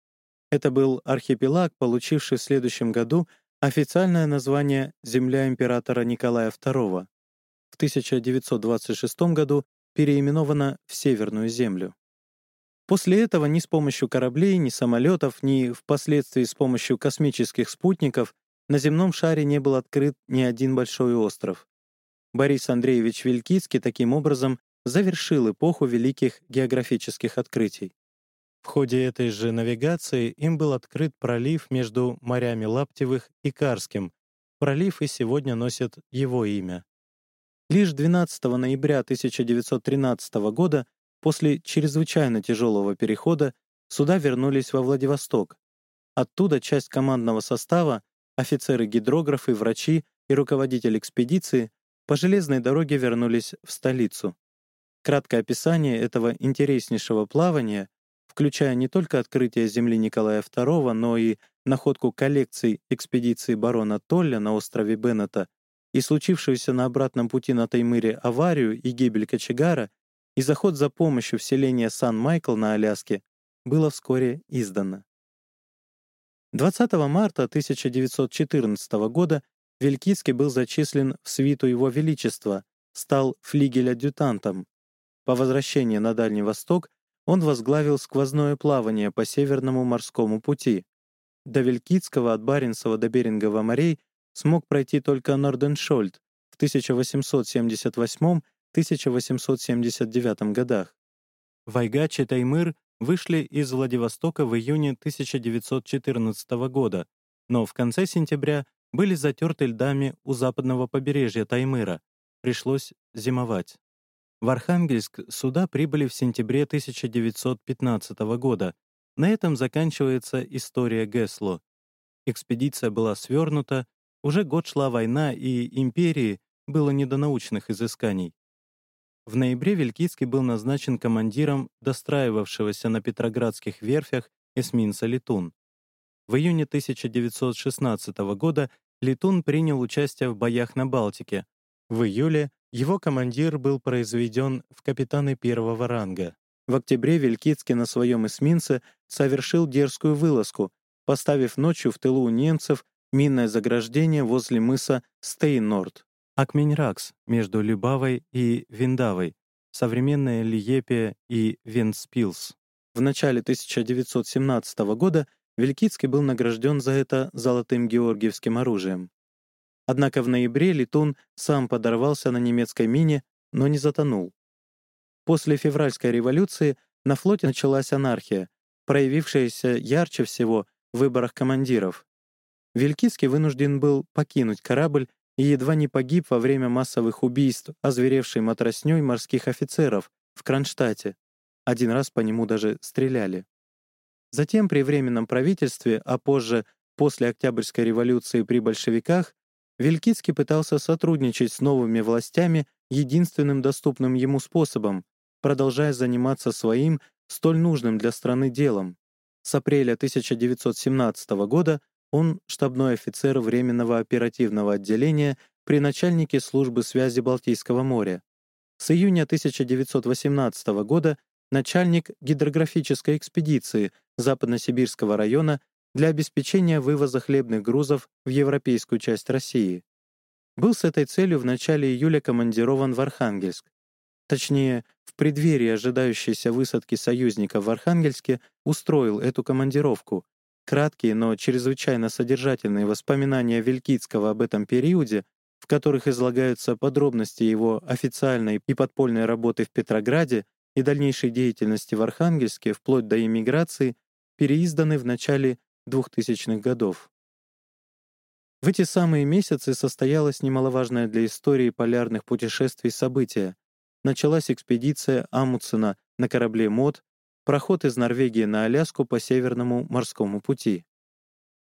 Это был архипелаг, получивший в следующем году официальное название «Земля императора Николая II». В 1926 году переименована в Северную землю. После этого ни с помощью кораблей, ни самолетов, ни впоследствии с помощью космических спутников на земном шаре не был открыт ни один большой остров. Борис Андреевич Вилькицкий таким образом завершил эпоху великих географических открытий. В ходе этой же навигации им был открыт пролив между морями Лаптевых и Карским. Пролив и сегодня носит его имя. Лишь 12 ноября 1913 года После чрезвычайно тяжелого перехода суда вернулись во Владивосток. Оттуда часть командного состава, офицеры-гидрографы, врачи и руководитель экспедиции по железной дороге вернулись в столицу. Краткое описание этого интереснейшего плавания, включая не только открытие земли Николая II, но и находку коллекций экспедиции барона Толля на острове Беннета и случившуюся на обратном пути на Таймыре аварию и гибель кочегара, и заход за помощью в селение Сан-Майкл на Аляске было вскоре издано. 20 марта 1914 года Вилькицкий был зачислен в свиту Его Величества, стал флигель-адъютантом. По возвращении на Дальний Восток он возглавил сквозное плавание по Северному морскому пути. До Вилькицкого от Баренцева до Берингова морей смог пройти только Норденшольд в 1878 1879 годах. Вайгач и Таймыр вышли из Владивостока в июне 1914 года, но в конце сентября были затерты льдами у западного побережья Таймыра. Пришлось зимовать. В Архангельск суда прибыли в сентябре 1915 года. На этом заканчивается история Гесло. Экспедиция была свернута, уже год шла война, и империи было не до научных изысканий. В ноябре Вилькицкий был назначен командиром достраивавшегося на Петроградских верфях эсминца «Летун». В июне 1916 года «Летун» принял участие в боях на Балтике. В июле его командир был произведен в капитаны первого ранга. В октябре Вилькицкий на своем эсминце совершил дерзкую вылазку, поставив ночью в тылу у немцев минное заграждение возле мыса Стейнорд. Акменьракс между Любавой и Виндавой, современная Лиепия и Венспилс. В начале 1917 года Вилькицкий был награжден за это золотым георгиевским оружием. Однако в ноябре Летун сам подорвался на немецкой мине, но не затонул. После февральской революции на флоте началась анархия, проявившаяся ярче всего в выборах командиров. Вилькицкий вынужден был покинуть корабль и едва не погиб во время массовых убийств, озверевшей матроснёй морских офицеров в Кронштадте. Один раз по нему даже стреляли. Затем при Временном правительстве, а позже, после Октябрьской революции при большевиках, Вилькицкий пытался сотрудничать с новыми властями единственным доступным ему способом, продолжая заниматься своим, столь нужным для страны делом. С апреля 1917 года он штабной офицер Временного оперативного отделения при начальнике службы связи Балтийского моря. С июня 1918 года начальник гидрографической экспедиции Западносибирского района для обеспечения вывоза хлебных грузов в европейскую часть России. Был с этой целью в начале июля командирован в Архангельск. Точнее, в преддверии ожидающейся высадки союзников в Архангельске устроил эту командировку. Краткие, но чрезвычайно содержательные воспоминания Вилькицкого об этом периоде, в которых излагаются подробности его официальной и подпольной работы в Петрограде и дальнейшей деятельности в Архангельске вплоть до эмиграции, переизданы в начале 2000-х годов. В эти самые месяцы состоялось немаловажное для истории полярных путешествий событие. Началась экспедиция Амундсена на корабле МОД, проход из Норвегии на Аляску по Северному морскому пути.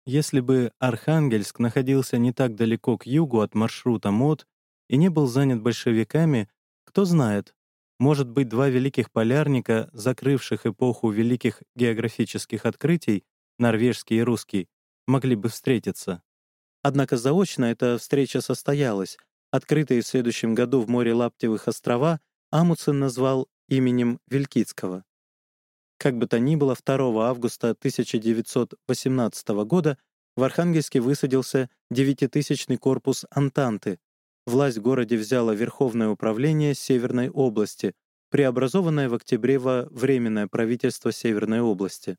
Если бы Архангельск находился не так далеко к югу от маршрута МОД и не был занят большевиками, кто знает, может быть, два великих полярника, закрывших эпоху великих географических открытий, норвежский и русский, могли бы встретиться. Однако заочно эта встреча состоялась. Открытые в следующем году в море Лаптевых острова Амундсен назвал именем Вилькицкого. Как бы то ни было, 2 августа 1918 года в Архангельске высадился девятитысячный корпус Антанты. Власть в городе взяло Верховное управление Северной области, преобразованное в октябре во Временное правительство Северной области.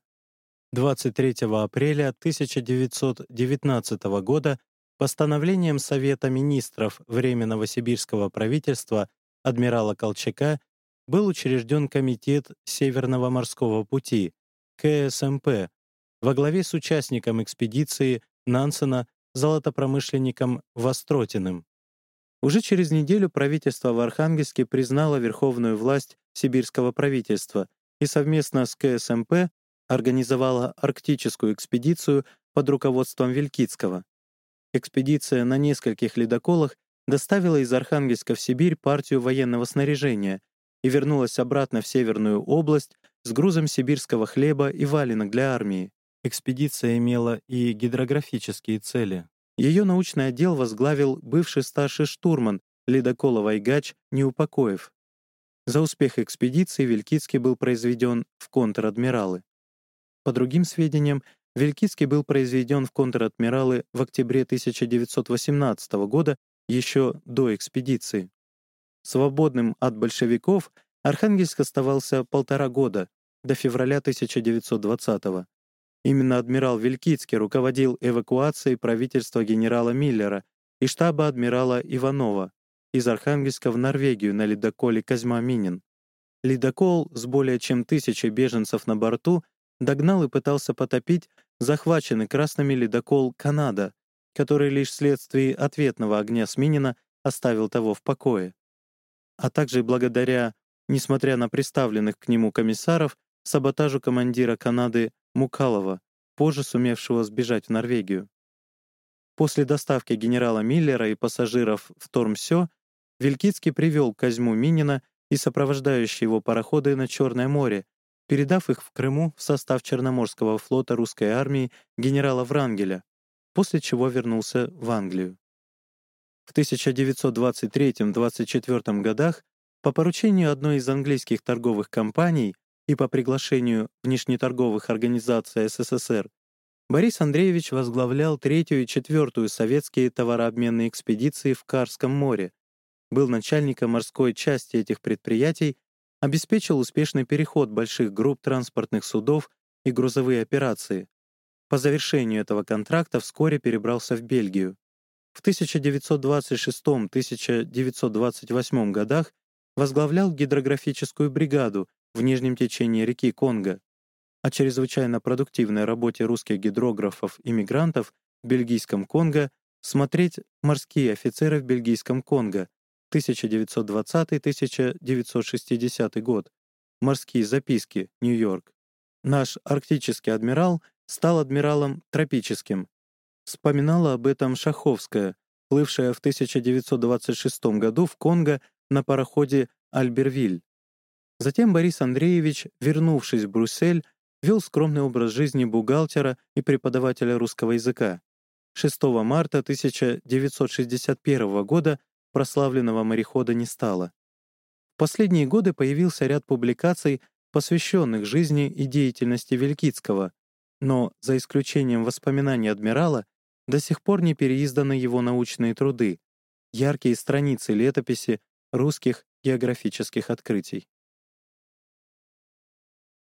23 апреля 1919 года постановлением Совета министров Временного сибирского правительства адмирала Колчака был учрежден Комитет Северного морского пути, КСМП, во главе с участником экспедиции Нансена, золотопромышленником Востротиным. Уже через неделю правительство в Архангельске признало верховную власть сибирского правительства и совместно с КСМП организовала арктическую экспедицию под руководством Вилькицкого. Экспедиция на нескольких ледоколах доставила из Архангельска в Сибирь партию военного снаряжения и вернулась обратно в Северную область с грузом сибирского хлеба и валенок для армии. Экспедиция имела и гидрографические цели. Ее научный отдел возглавил бывший старший штурман ледокола «Вайгач» Неупокоев. За успех экспедиции Вилькицкий был произведен в контр-адмиралы. По другим сведениям, Вилькицкий был произведен в контр-адмиралы в октябре 1918 года, еще до экспедиции. Свободным от большевиков Архангельск оставался полтора года, до февраля 1920 -го. Именно адмирал Вилькицкий руководил эвакуацией правительства генерала Миллера и штаба адмирала Иванова из Архангельска в Норвегию на ледоколе Козьма Минин. Ледокол с более чем тысячей беженцев на борту догнал и пытался потопить захваченный красными ледокол «Канада», который лишь вследствие ответного огня Сминина оставил того в покое. А также благодаря, несмотря на представленных к нему комиссаров, саботажу командира Канады Мукалова, позже сумевшего сбежать в Норвегию. После доставки генерала Миллера и пассажиров в Тормсё Вилькицкий привел Козьму Минина и сопровождающие его пароходы на Черное море, передав их в Крыму в состав Черноморского флота русской армии генерала Врангеля, после чего вернулся в Англию. В 1923-24 годах по поручению одной из английских торговых компаний и по приглашению внешнеторговых организаций СССР Борис Андреевич возглавлял третью и четвертую советские товарообменные экспедиции в Карском море, был начальником морской части этих предприятий обеспечил успешный переход больших групп транспортных судов и грузовые операции. По завершению этого контракта вскоре перебрался в Бельгию. В 1926-1928 годах возглавлял гидрографическую бригаду в нижнем течении реки Конго, о чрезвычайно продуктивной работе русских гидрографов-иммигрантов в бельгийском Конго смотреть «Морские офицеры в бельгийском Конго» 1920-1960 год, «Морские записки», Нью-Йорк. Наш арктический адмирал стал адмиралом тропическим. Вспоминала об этом Шаховская, плывшая в 1926 году в Конго на пароходе «Альбервиль». Затем Борис Андреевич, вернувшись в Брюссель, вел скромный образ жизни бухгалтера и преподавателя русского языка. 6 марта 1961 года прославленного морехода не стало. В последние годы появился ряд публикаций, посвященных жизни и деятельности Велькицкого, но, за исключением воспоминаний адмирала, до сих пор не переизданы его научные труды, яркие страницы летописи русских географических открытий.